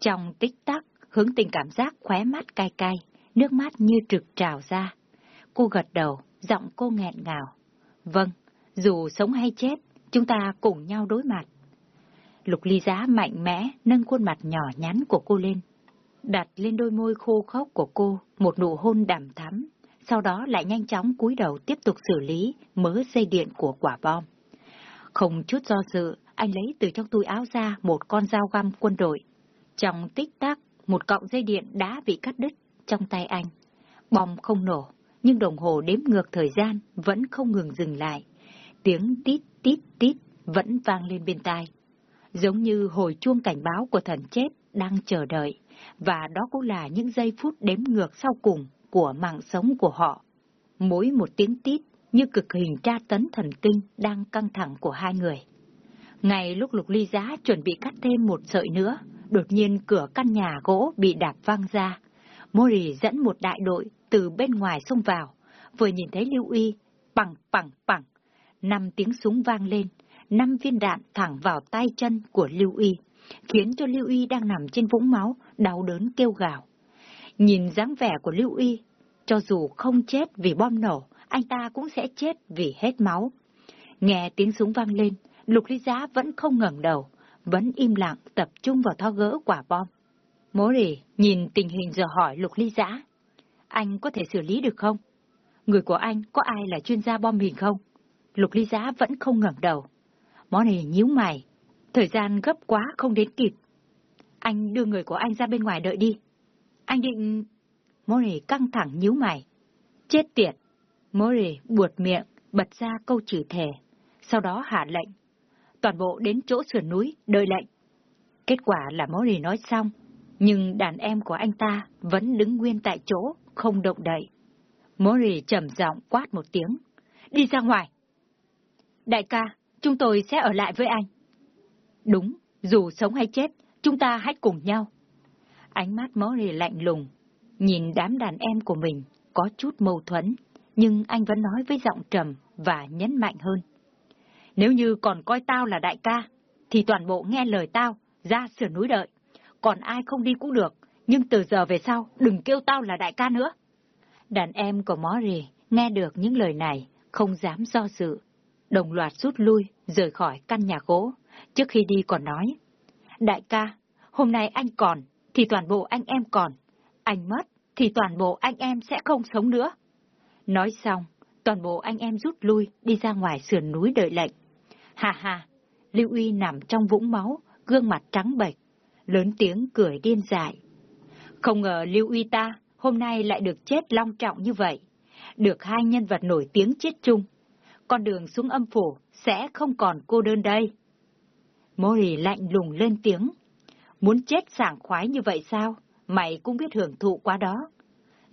A: Trong tích tắc, hướng tình cảm giác khóe mắt cay cay, nước mắt như trực trào ra. Cô gật đầu, giọng cô nghẹn ngào. Vâng, dù sống hay chết, chúng ta cùng nhau đối mặt. Lục ly giá mạnh mẽ nâng khuôn mặt nhỏ nhắn của cô lên, đặt lên đôi môi khô khốc của cô một nụ hôn đằm thắm, sau đó lại nhanh chóng cúi đầu tiếp tục xử lý mớ dây điện của quả bom. Không chút do dự, anh lấy từ trong túi áo ra một con dao găm quân đội. Trong tích tắc, một cọng dây điện đã bị cắt đứt trong tay anh. Bom không nổ, nhưng đồng hồ đếm ngược thời gian vẫn không ngừng dừng lại. Tiếng tít tít tít vẫn vang lên bên tai. Giống như hồi chuông cảnh báo của thần chết đang chờ đợi, và đó cũng là những giây phút đếm ngược sau cùng của mạng sống của họ. Mỗi một tiếng tít như cực hình tra tấn thần kinh đang căng thẳng của hai người. Ngày lúc Lục Ly Giá chuẩn bị cắt thêm một sợi nữa, đột nhiên cửa căn nhà gỗ bị đạp văng ra. Mori dẫn một đại đội từ bên ngoài xông vào, vừa nhìn thấy Lưu Uy, bằng bằng bằng, năm tiếng súng vang lên, năm viên đạn thẳng vào tay chân của Lưu Uy, khiến cho Lưu Uy đang nằm trên vũng máu, đau đớn kêu gào. Nhìn dáng vẻ của Lưu Y, cho dù không chết vì bom nổ, anh ta cũng sẽ chết vì hết máu. Nghe tiếng súng vang lên, Lục Ly Giá vẫn không ngẩng đầu, vẫn im lặng tập trung vào thao gỡ quả bom. Mố rỉ nhìn tình hình giờ hỏi Lục Ly giá, Anh có thể xử lý được không? Người của anh có ai là chuyên gia bom mìn không? Lục Ly giá vẫn không ngẩng đầu. Mó này nhíu mày. Thời gian gấp quá không đến kịp. Anh đưa người của anh ra bên ngoài đợi đi. Anh định... Mori căng thẳng nhíu mày. Chết tiệt! Mori buột miệng, bật ra câu chửi thề. Sau đó hạ lệnh. Toàn bộ đến chỗ sườn núi, đợi lệnh. Kết quả là Mori nói xong, nhưng đàn em của anh ta vẫn đứng nguyên tại chỗ, không động đậy. Mori trầm giọng quát một tiếng. Đi ra ngoài! Đại ca, chúng tôi sẽ ở lại với anh. Đúng, dù sống hay chết, chúng ta hãy cùng nhau. Ánh mắt Mori lạnh lùng, nhìn đám đàn em của mình có chút mâu thuẫn, nhưng anh vẫn nói với giọng trầm và nhấn mạnh hơn. Nếu như còn coi tao là đại ca, thì toàn bộ nghe lời tao, ra sửa núi đợi. Còn ai không đi cũng được, nhưng từ giờ về sau, đừng kêu tao là đại ca nữa. Đàn em của Mori nghe được những lời này, không dám do dự. Đồng loạt rút lui, rời khỏi căn nhà gỗ, trước khi đi còn nói. Đại ca, hôm nay anh còn, thì toàn bộ anh em còn. Anh mất, thì toàn bộ anh em sẽ không sống nữa. Nói xong, toàn bộ anh em rút lui, đi ra ngoài sườn núi đợi lệnh. Hà hà, Lưu Uy nằm trong vũng máu, gương mặt trắng bệch, lớn tiếng cười điên dại. Không ngờ Lưu Uy ta hôm nay lại được chết long trọng như vậy. Được hai nhân vật nổi tiếng chết chung. Con đường xuống âm phủ sẽ không còn cô đơn đây. Mori lạnh lùng lên tiếng. Muốn chết sảng khoái như vậy sao? Mày cũng biết hưởng thụ quá đó.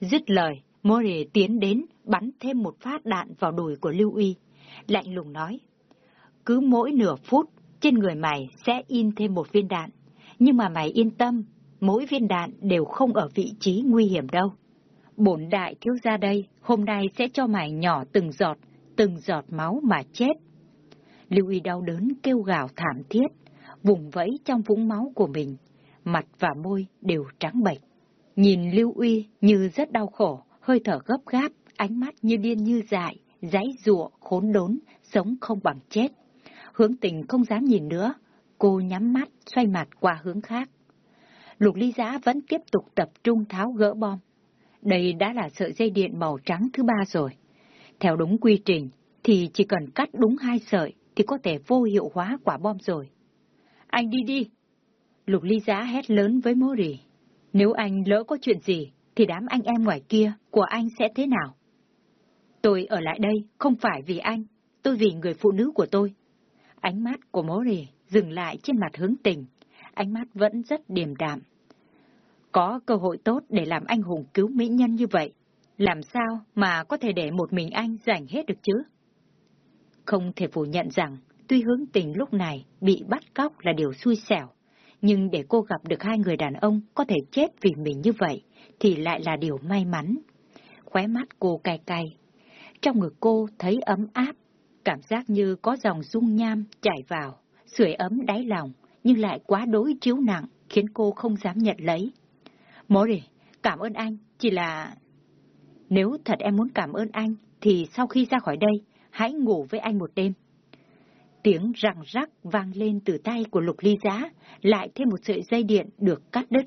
A: Dứt lời, Mori tiến đến, bắn thêm một phát đạn vào đùi của Lưu Uy. Lạnh lùng nói. Cứ mỗi nửa phút, trên người mày sẽ in thêm một viên đạn. Nhưng mà mày yên tâm, mỗi viên đạn đều không ở vị trí nguy hiểm đâu. Bổn đại thiếu gia đây, hôm nay sẽ cho mày nhỏ từng giọt, từng giọt máu mà chết. Lưu Y đau đớn kêu gào thảm thiết, vùng vẫy trong vũng máu của mình, mặt và môi đều trắng bệch. Nhìn Lưu Uy như rất đau khổ, hơi thở gấp gáp, ánh mắt như điên như dại, giấy rụa, khốn đốn, sống không bằng chết. Hướng tình không dám nhìn nữa, cô nhắm mắt, xoay mặt qua hướng khác. Lục ly giá vẫn tiếp tục tập trung tháo gỡ bom. Đây đã là sợi dây điện màu trắng thứ ba rồi. Theo đúng quy trình, thì chỉ cần cắt đúng hai sợi thì có thể vô hiệu hóa quả bom rồi. Anh đi đi! Lục ly giá hét lớn với Mori. Nếu anh lỡ có chuyện gì, thì đám anh em ngoài kia của anh sẽ thế nào? Tôi ở lại đây không phải vì anh, tôi vì người phụ nữ của tôi. Ánh mắt của Mori dừng lại trên mặt hướng tình, ánh mắt vẫn rất điềm đạm. Có cơ hội tốt để làm anh hùng cứu mỹ nhân như vậy, làm sao mà có thể để một mình anh giành hết được chứ? Không thể phủ nhận rằng, tuy hướng tình lúc này bị bắt cóc là điều xui xẻo, nhưng để cô gặp được hai người đàn ông có thể chết vì mình như vậy, thì lại là điều may mắn. Khóe mắt cô cay cay. Trong ngực cô thấy ấm áp, cảm giác như có dòng dung nham chảy vào, sưởi ấm đáy lòng, nhưng lại quá đối chiếu nặng, khiến cô không dám nhận lấy. Mori, cảm ơn anh, chỉ là... Nếu thật em muốn cảm ơn anh, thì sau khi ra khỏi đây, hãy ngủ với anh một đêm. Tiếng răng rắc vang lên từ tay của lục ly giá, lại thêm một sợi dây điện được cắt đứt.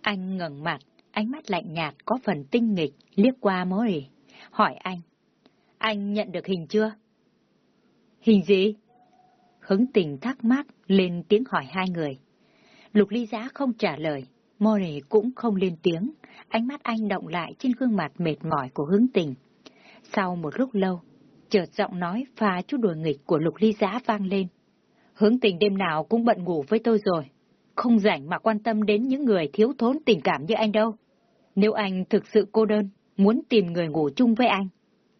A: Anh ngẩng mặt, ánh mắt lạnh nhạt có phần tinh nghịch, liếc qua Mori, hỏi anh. Anh nhận được hình chưa? Hình gì? Hứng tình thắc mắc lên tiếng hỏi hai người. Lục ly giá không trả lời, Mori cũng không lên tiếng, ánh mắt anh động lại trên gương mặt mệt mỏi của hướng tình. Sau một lúc lâu, chợt giọng nói pha chút đùa nghịch của lục ly giá vang lên. Hướng tình đêm nào cũng bận ngủ với tôi rồi, không rảnh mà quan tâm đến những người thiếu thốn tình cảm như anh đâu. Nếu anh thực sự cô đơn, muốn tìm người ngủ chung với anh,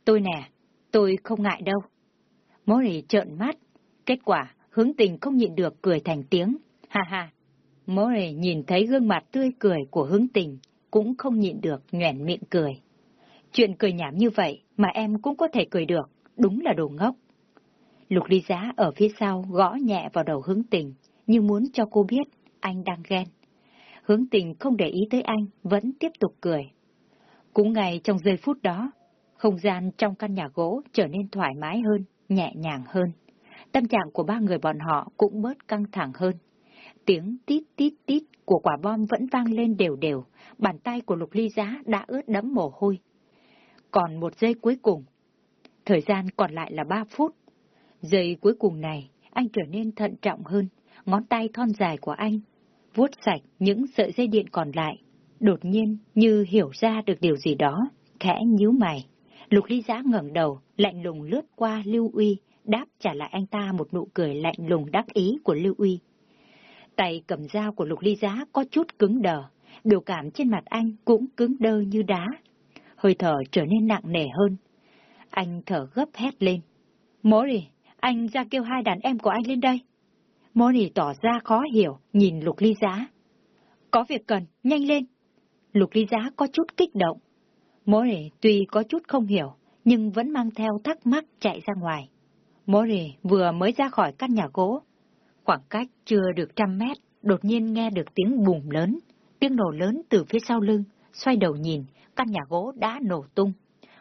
A: tôi nè, tôi không ngại đâu. Mori trợn mắt, kết quả hướng tình không nhịn được cười thành tiếng, ha ha. Mori nhìn thấy gương mặt tươi cười của hướng tình, cũng không nhịn được nhoẻn miệng cười. Chuyện cười nhảm như vậy mà em cũng có thể cười được, đúng là đồ ngốc. Lục ly giá ở phía sau gõ nhẹ vào đầu hướng tình, như muốn cho cô biết anh đang ghen. Hướng tình không để ý tới anh, vẫn tiếp tục cười. Cũng ngay trong giây phút đó, không gian trong căn nhà gỗ trở nên thoải mái hơn, nhẹ nhàng hơn. Tâm trạng của ba người bọn họ cũng bớt căng thẳng hơn. Tiếng tít tít tít của quả bom vẫn vang lên đều đều, bàn tay của lục ly giá đã ướt đẫm mồ hôi. Còn một giây cuối cùng. Thời gian còn lại là ba phút. Giây cuối cùng này, anh trở nên thận trọng hơn, ngón tay thon dài của anh, vuốt sạch những sợi dây điện còn lại. Đột nhiên, như hiểu ra được điều gì đó, khẽ nhíu mày. Lục ly giã ngẩng đầu, lạnh lùng lướt qua Lưu Uy, đáp trả lại anh ta một nụ cười lạnh lùng đắc ý của Lưu Uy. Tay cầm dao của lục ly giá có chút cứng đờ, biểu cảm trên mặt anh cũng cứng đơ như đá. Hơi thở trở nên nặng nề hơn. Anh thở gấp hét lên. Mori, anh ra kêu hai đàn em của anh lên đây. Mori tỏ ra khó hiểu, nhìn lục ly giá. Có việc cần, nhanh lên. Lục ly giá có chút kích động. Mori tuy có chút không hiểu, nhưng vẫn mang theo thắc mắc chạy ra ngoài. Mori vừa mới ra khỏi căn nhà gỗ. Khoảng cách chưa được trăm mét, đột nhiên nghe được tiếng bùng lớn. Tiếng nổ lớn từ phía sau lưng, xoay đầu nhìn, căn nhà gỗ đã nổ tung.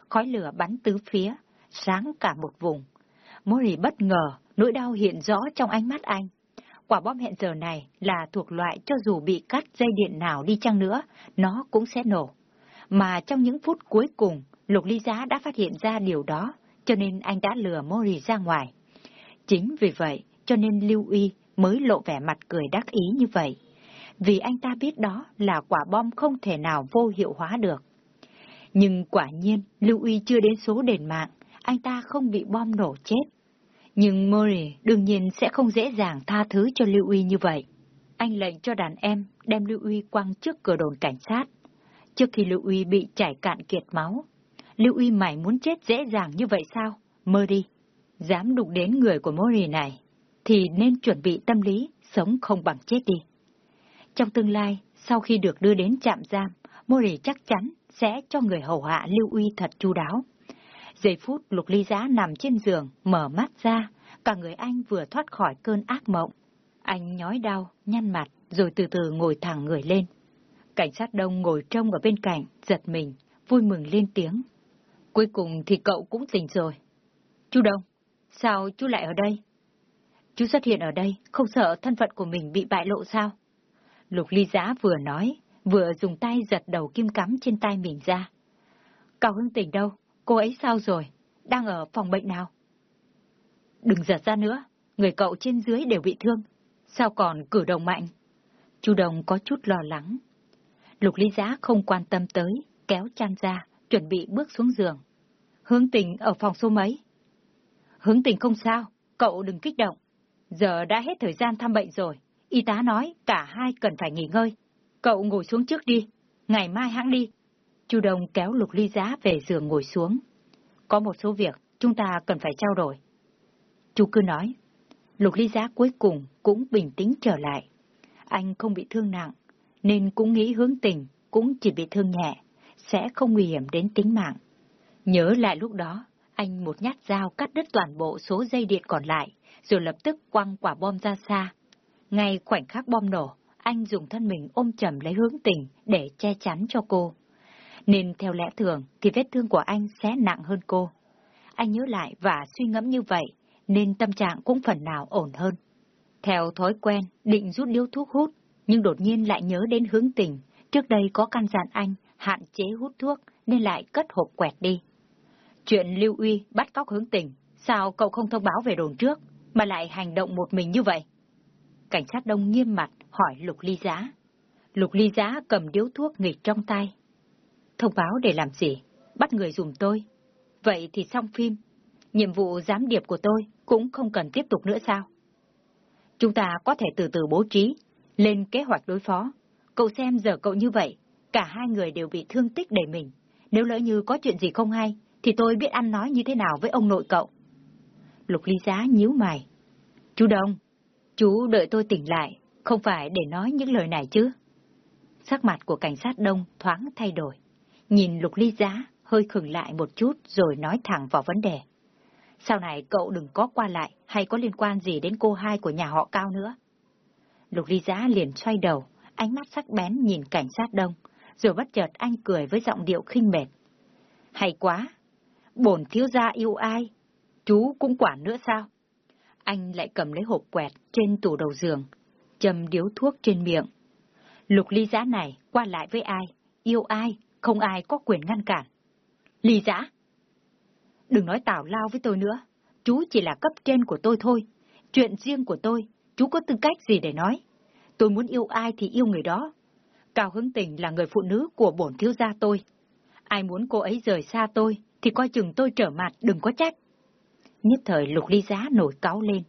A: Khói lửa bắn tứ phía, sáng cả một vùng. Mori bất ngờ, nỗi đau hiện rõ trong ánh mắt anh. Quả bom hẹn giờ này là thuộc loại cho dù bị cắt dây điện nào đi chăng nữa, nó cũng sẽ nổ. Mà trong những phút cuối cùng, Lục Ly Giá đã phát hiện ra điều đó, cho nên anh đã lừa Mori ra ngoài. Chính vì vậy, cho nên Lưu Uy mới lộ vẻ mặt cười đắc ý như vậy. Vì anh ta biết đó là quả bom không thể nào vô hiệu hóa được. Nhưng quả nhiên, Lưu Uy chưa đến số đền mạng, anh ta không bị bom nổ chết. Nhưng Mori đương nhiên sẽ không dễ dàng tha thứ cho Lưu Uy như vậy. Anh lệnh cho đàn em đem Lưu Uy quăng trước cửa đồn cảnh sát. Trước khi Lưu Uy bị chảy cạn kiệt máu, Lưu Uy mày muốn chết dễ dàng như vậy sao? Mơ đi. Dám đụng đến người của Mori này, thì nên chuẩn bị tâm lý, sống không bằng chết đi. Trong tương lai, sau khi được đưa đến trạm giam, Mori chắc chắn sẽ cho người hầu hạ Lưu Uy thật chu đáo. Giây phút lục ly giá nằm trên giường, mở mắt ra, cả người anh vừa thoát khỏi cơn ác mộng. Anh nhói đau, nhăn mặt, rồi từ từ ngồi thẳng người lên. Cảnh sát đông ngồi trông ở bên cạnh, giật mình, vui mừng lên tiếng. Cuối cùng thì cậu cũng tỉnh rồi. Chú Đông, sao chú lại ở đây? Chú xuất hiện ở đây, không sợ thân phận của mình bị bại lộ sao? Lục ly giã vừa nói, vừa dùng tay giật đầu kim cắm trên tay mình ra. Cao Hưng tỉnh đâu? Cô ấy sao rồi? Đang ở phòng bệnh nào? Đừng giật ra nữa, người cậu trên dưới đều bị thương. Sao còn cử động mạnh? Chú Đồng có chút lo lắng. Lục Lý Giá không quan tâm tới, kéo chăn ra, chuẩn bị bước xuống giường. Hướng tình ở phòng số mấy? Hướng tình không sao, cậu đừng kích động. Giờ đã hết thời gian thăm bệnh rồi. Y tá nói cả hai cần phải nghỉ ngơi. Cậu ngồi xuống trước đi, ngày mai hãng đi. Chu Đông kéo Lục Ly Giá về giường ngồi xuống. Có một số việc chúng ta cần phải trao đổi. Chu cứ nói. Lục Ly Giá cuối cùng cũng bình tĩnh trở lại. Anh không bị thương nặng, nên cũng nghĩ hướng tình cũng chỉ bị thương nhẹ, sẽ không nguy hiểm đến tính mạng. Nhớ lại lúc đó, anh một nhát dao cắt đứt toàn bộ số dây điện còn lại, rồi lập tức quăng quả bom ra xa. Ngay khoảnh khắc bom nổ, anh dùng thân mình ôm chầm lấy hướng tình để che chắn cho cô. Nên theo lẽ thường thì vết thương của anh sẽ nặng hơn cô. Anh nhớ lại và suy ngẫm như vậy, nên tâm trạng cũng phần nào ổn hơn. Theo thói quen, định rút điếu thuốc hút, nhưng đột nhiên lại nhớ đến hướng tình. Trước đây có căn dặn anh hạn chế hút thuốc nên lại cất hộp quẹt đi. Chuyện Lưu Uy bắt cóc hướng tình, sao cậu không thông báo về đồn trước, mà lại hành động một mình như vậy? Cảnh sát đông nghiêm mặt hỏi Lục Ly Giá. Lục Ly Giá cầm điếu thuốc nghịch trong tay. Thông báo để làm gì? Bắt người dùng tôi. Vậy thì xong phim. Nhiệm vụ giám điệp của tôi cũng không cần tiếp tục nữa sao? Chúng ta có thể từ từ bố trí, lên kế hoạch đối phó. Cậu xem giờ cậu như vậy, cả hai người đều bị thương tích đầy mình. Nếu lỡ như có chuyện gì không hay, thì tôi biết ăn nói như thế nào với ông nội cậu. Lục ly giá nhíu mày. Chú Đông, chú đợi tôi tỉnh lại, không phải để nói những lời này chứ. Sắc mặt của cảnh sát Đông thoáng thay đổi. Nhìn lục ly giá, hơi khừng lại một chút rồi nói thẳng vào vấn đề. Sau này cậu đừng có qua lại hay có liên quan gì đến cô hai của nhà họ cao nữa. Lục ly giá liền xoay đầu, ánh mắt sắc bén nhìn cảnh sát đông, rồi bất chợt anh cười với giọng điệu khinh mệt. Hay quá, bổn thiếu gia yêu ai, chú cũng quản nữa sao? Anh lại cầm lấy hộp quẹt trên tủ đầu giường, châm điếu thuốc trên miệng. Lục ly giã này qua lại với ai, yêu ai, không ai có quyền ngăn cản. Ly giã! Đừng nói tào lao với tôi nữa, chú chỉ là cấp trên của tôi thôi. Chuyện riêng của tôi, chú có tư cách gì để nói? Tôi muốn yêu ai thì yêu người đó. Cao Hứng Tình là người phụ nữ của bổn thiếu gia tôi. Ai muốn cô ấy rời xa tôi, thì coi chừng tôi trở mặt, đừng có trách. Nhất thời lục ly giá nổi cáu lên.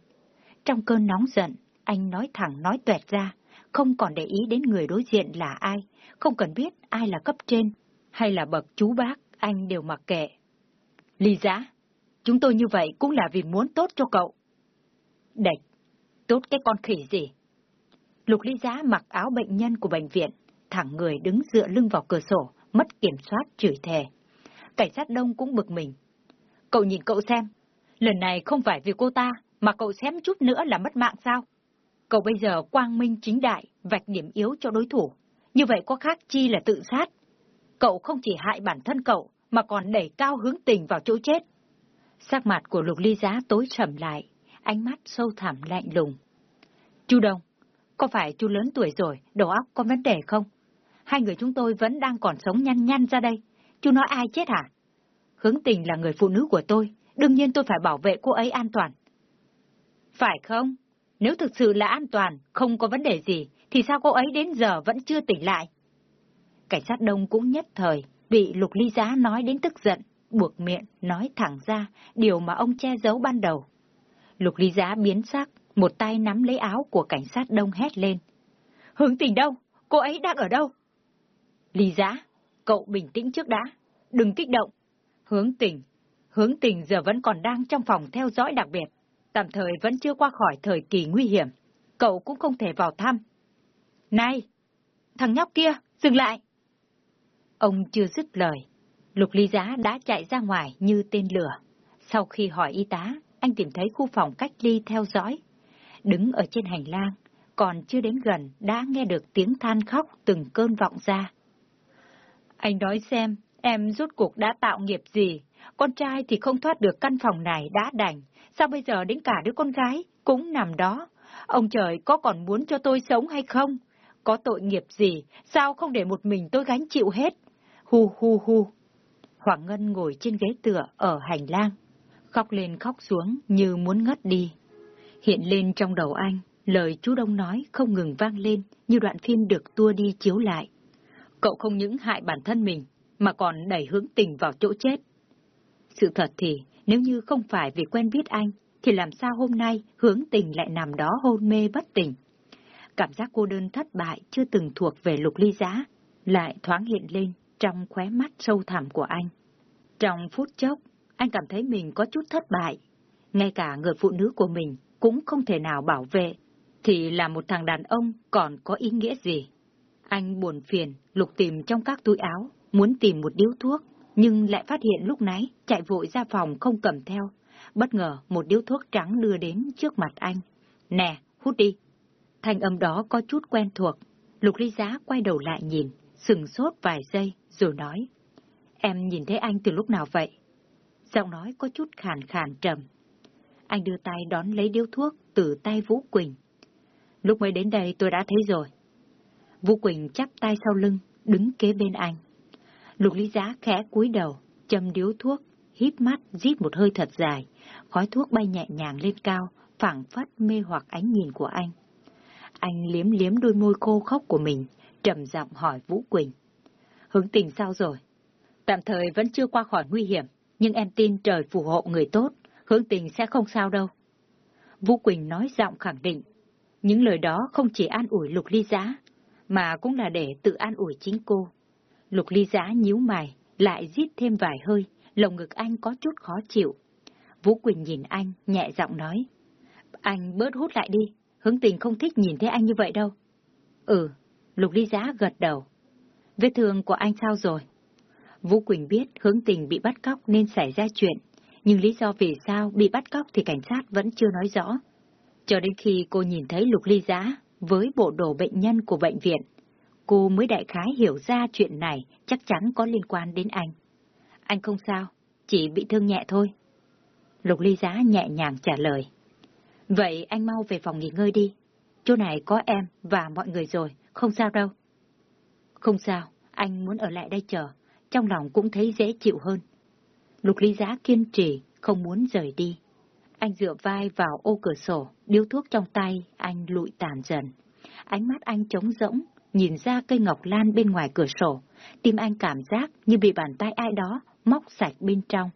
A: Trong cơn nóng giận, anh nói thẳng nói tuẹt ra, không còn để ý đến người đối diện là ai, không cần biết ai là cấp trên, hay là bậc chú bác, anh đều mặc kệ. Ly giá, chúng tôi như vậy cũng là vì muốn tốt cho cậu. Đệch, tốt cái con khỉ gì? Lục ly giá mặc áo bệnh nhân của bệnh viện, thẳng người đứng dựa lưng vào cửa sổ, mất kiểm soát chửi thề. Cảnh sát đông cũng bực mình. Cậu nhìn cậu xem, lần này không phải vì cô ta, mà cậu xém chút nữa là mất mạng sao? Cậu bây giờ quang minh chính đại, vạch điểm yếu cho đối thủ, như vậy có khác chi là tự sát. Cậu không chỉ hại bản thân cậu, mà còn đẩy cao hướng tình vào chỗ chết. Sắc mặt của Lục Ly Giá tối sầm lại, ánh mắt sâu thẳm lạnh lùng. Chu Đông, có phải chú lớn tuổi rồi, đầu óc có vấn đề không? Hai người chúng tôi vẫn đang còn sống nhăn nhăn ra đây. Chú nói ai chết hả? Hướng tình là người phụ nữ của tôi, đương nhiên tôi phải bảo vệ cô ấy an toàn. Phải không? Nếu thực sự là an toàn, không có vấn đề gì, thì sao cô ấy đến giờ vẫn chưa tỉnh lại? Cảnh sát đông cũng nhất thời, bị Lục Ly Giá nói đến tức giận, buộc miệng, nói thẳng ra, điều mà ông che giấu ban đầu. Lục Ly Giá biến sắc, một tay nắm lấy áo của cảnh sát đông hét lên. Hướng tình đâu? Cô ấy đang ở đâu? Ly Giá, cậu bình tĩnh trước đã, đừng kích động. Hướng tình, hướng tình giờ vẫn còn đang trong phòng theo dõi đặc biệt, tạm thời vẫn chưa qua khỏi thời kỳ nguy hiểm. Cậu cũng không thể vào thăm. Này, thằng nhóc kia, dừng lại! Ông chưa dứt lời, Lục Ly Giá đã chạy ra ngoài như tên lửa. Sau khi hỏi y tá, anh tìm thấy khu phòng cách ly theo dõi. Đứng ở trên hành lang, còn chưa đến gần đã nghe được tiếng than khóc từng cơn vọng ra. Anh nói xem, em rốt cuộc đã tạo nghiệp gì? Con trai thì không thoát được căn phòng này đã đành. Sao bây giờ đến cả đứa con gái cũng nằm đó? Ông trời có còn muốn cho tôi sống hay không? Có tội nghiệp gì? Sao không để một mình tôi gánh chịu hết? Hu hu hu. Hoàng Ngân ngồi trên ghế tựa ở hành lang, khóc lên khóc xuống như muốn ngất đi. Hiện lên trong đầu anh, lời chú Đông nói không ngừng vang lên như đoạn phim được tua đi chiếu lại. Cậu không những hại bản thân mình, mà còn đẩy hướng tình vào chỗ chết. Sự thật thì, nếu như không phải vì quen biết anh, thì làm sao hôm nay hướng tình lại nằm đó hôn mê bất tỉnh. Cảm giác cô đơn thất bại chưa từng thuộc về lục ly giá, lại thoáng hiện lên trong khóe mắt sâu thẳm của anh. Trong phút chốc, anh cảm thấy mình có chút thất bại. Ngay cả người phụ nữ của mình cũng không thể nào bảo vệ, thì là một thằng đàn ông còn có ý nghĩa gì? Anh buồn phiền, lục tìm trong các túi áo, muốn tìm một điếu thuốc, nhưng lại phát hiện lúc nãy chạy vội ra phòng không cầm theo. Bất ngờ một điếu thuốc trắng đưa đến trước mặt anh. Nè, hút đi. Thanh âm đó có chút quen thuộc. Lục ly giá quay đầu lại nhìn, sừng sốt vài giây, rồi nói. Em nhìn thấy anh từ lúc nào vậy? Giọng nói có chút khàn khàn trầm. Anh đưa tay đón lấy điếu thuốc từ tay Vũ Quỳnh. Lúc mới đến đây tôi đã thấy rồi. Vũ Quỳnh chắp tay sau lưng, đứng kế bên anh. Lục lý giá khẽ cúi đầu, châm điếu thuốc, hít mắt, rít một hơi thật dài. Khói thuốc bay nhẹ nhàng lên cao, phảng phất mê hoặc ánh nhìn của anh. Anh liếm liếm đôi môi khô khốc của mình, trầm giọng hỏi Vũ Quỳnh. Hướng tình sao rồi? Tạm thời vẫn chưa qua khỏi nguy hiểm, nhưng em tin trời phù hộ người tốt, hướng tình sẽ không sao đâu. Vũ Quỳnh nói giọng khẳng định. Những lời đó không chỉ an ủi Lục Ly Giá, mà cũng là để tự an ủi chính cô. Lục Ly Giá nhíu mày, lại rít thêm vài hơi, lồng ngực anh có chút khó chịu. Vũ Quỳnh nhìn anh, nhẹ giọng nói. Anh bớt hút lại đi, hướng tình không thích nhìn thấy anh như vậy đâu. Ừ, Lục Ly Giá gật đầu. Vết thương của anh sao rồi? Vũ Quỳnh biết hướng tình bị bắt cóc nên xảy ra chuyện, nhưng lý do vì sao bị bắt cóc thì cảnh sát vẫn chưa nói rõ. Cho đến khi cô nhìn thấy Lục Ly Giá với bộ đồ bệnh nhân của bệnh viện, cô mới đại khái hiểu ra chuyện này chắc chắn có liên quan đến anh. Anh không sao, chỉ bị thương nhẹ thôi. Lục Ly Giá nhẹ nhàng trả lời. Vậy anh mau về phòng nghỉ ngơi đi. Chỗ này có em và mọi người rồi, không sao đâu. Không sao, anh muốn ở lại đây chờ, trong lòng cũng thấy dễ chịu hơn. Lục Ly Giá kiên trì, không muốn rời đi. Anh dựa vai vào ô cửa sổ, điếu thuốc trong tay, anh lụi tàn dần. Ánh mắt anh trống rỗng, nhìn ra cây ngọc lan bên ngoài cửa sổ. Tim anh cảm giác như bị bàn tay ai đó móc sạch bên trong.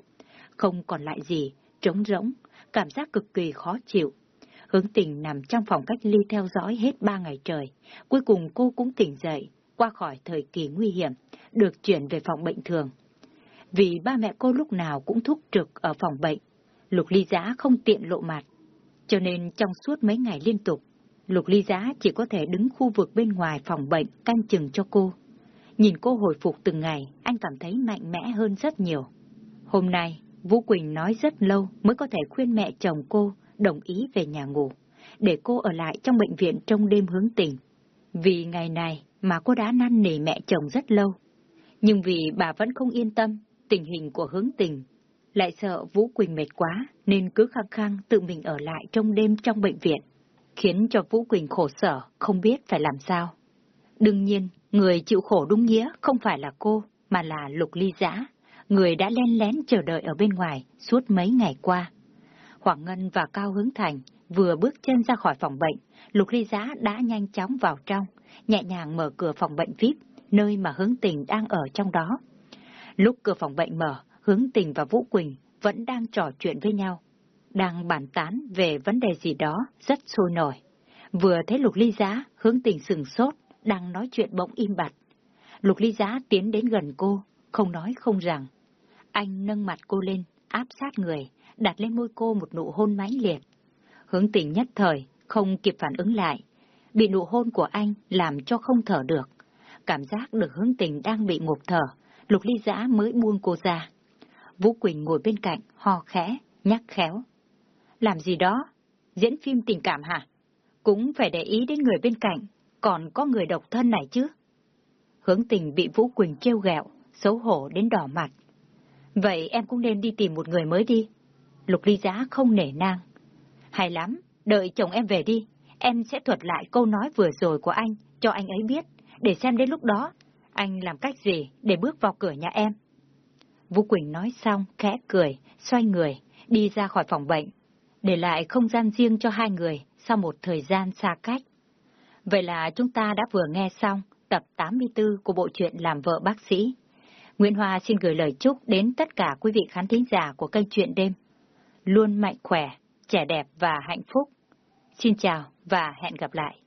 A: Không còn lại gì, trống rỗng, cảm giác cực kỳ khó chịu. Hướng tình nằm trong phòng cách ly theo dõi hết ba ngày trời. Cuối cùng cô cũng tỉnh dậy, qua khỏi thời kỳ nguy hiểm, được chuyển về phòng bệnh thường. Vì ba mẹ cô lúc nào cũng thúc trực ở phòng bệnh, Lục Ly Giá không tiện lộ mặt. Cho nên trong suốt mấy ngày liên tục, Lục Ly Giá chỉ có thể đứng khu vực bên ngoài phòng bệnh canh chừng cho cô. Nhìn cô hồi phục từng ngày, anh cảm thấy mạnh mẽ hơn rất nhiều. Hôm nay, Vũ Quỳnh nói rất lâu mới có thể khuyên mẹ chồng cô đồng ý về nhà ngủ, để cô ở lại trong bệnh viện trong đêm hướng tình. Vì ngày này, mà cô đã năn nỉ mẹ chồng rất lâu. Nhưng vì bà vẫn không yên tâm tình hình của hướng tình, lại sợ Vũ Quỳnh mệt quá nên cứ khăng khăng tự mình ở lại trong đêm trong bệnh viện, khiến cho Vũ Quỳnh khổ sở, không biết phải làm sao. Đương nhiên, người chịu khổ đúng nghĩa không phải là cô, mà là Lục Ly Giã, người đã len lén chờ đợi ở bên ngoài suốt mấy ngày qua. Hoàng Ngân và Cao Hướng Thành vừa bước chân ra khỏi phòng bệnh, Lục Ly giá đã nhanh chóng vào trong, nhẹ nhàng mở cửa phòng bệnh VIP, nơi mà hướng tình đang ở trong đó. Lúc cửa phòng bệnh mở, hướng tình và Vũ Quỳnh vẫn đang trò chuyện với nhau, đang bàn tán về vấn đề gì đó rất sôi nổi. Vừa thấy Lục Ly Giá, hướng tình sừng sốt, đang nói chuyện bỗng im bặt. Lục Ly Giá tiến đến gần cô, không nói không rằng. Anh nâng mặt cô lên, áp sát người, đặt lên môi cô một nụ hôn mãnh liệt. Hướng tình nhất thời, không kịp phản ứng lại. Bị nụ hôn của anh làm cho không thở được. Cảm giác được hướng tình đang bị ngộp thở, Lục Ly Giã mới buông cô ra. Vũ Quỳnh ngồi bên cạnh, ho khẽ, nhắc khéo. Làm gì đó? Diễn phim tình cảm hả? Cũng phải để ý đến người bên cạnh, còn có người độc thân này chứ. Hướng tình bị Vũ Quỳnh trêu ghẹo, xấu hổ đến đỏ mặt. Vậy em cũng nên đi tìm một người mới đi. Lục ly giá không nể nang. Hay lắm, đợi chồng em về đi. Em sẽ thuật lại câu nói vừa rồi của anh, cho anh ấy biết, để xem đến lúc đó, anh làm cách gì để bước vào cửa nhà em. Vũ Quỳnh nói xong, khẽ cười, xoay người, đi ra khỏi phòng bệnh, để lại không gian riêng cho hai người sau một thời gian xa cách. Vậy là chúng ta đã vừa nghe xong tập 84 của bộ truyện Làm vợ bác sĩ. Nguyễn Hoa xin gửi lời chúc đến tất cả quý vị khán thính giả của kênh Chuyện Đêm. Luôn mạnh khỏe, trẻ đẹp và hạnh phúc. Xin chào và hẹn gặp lại.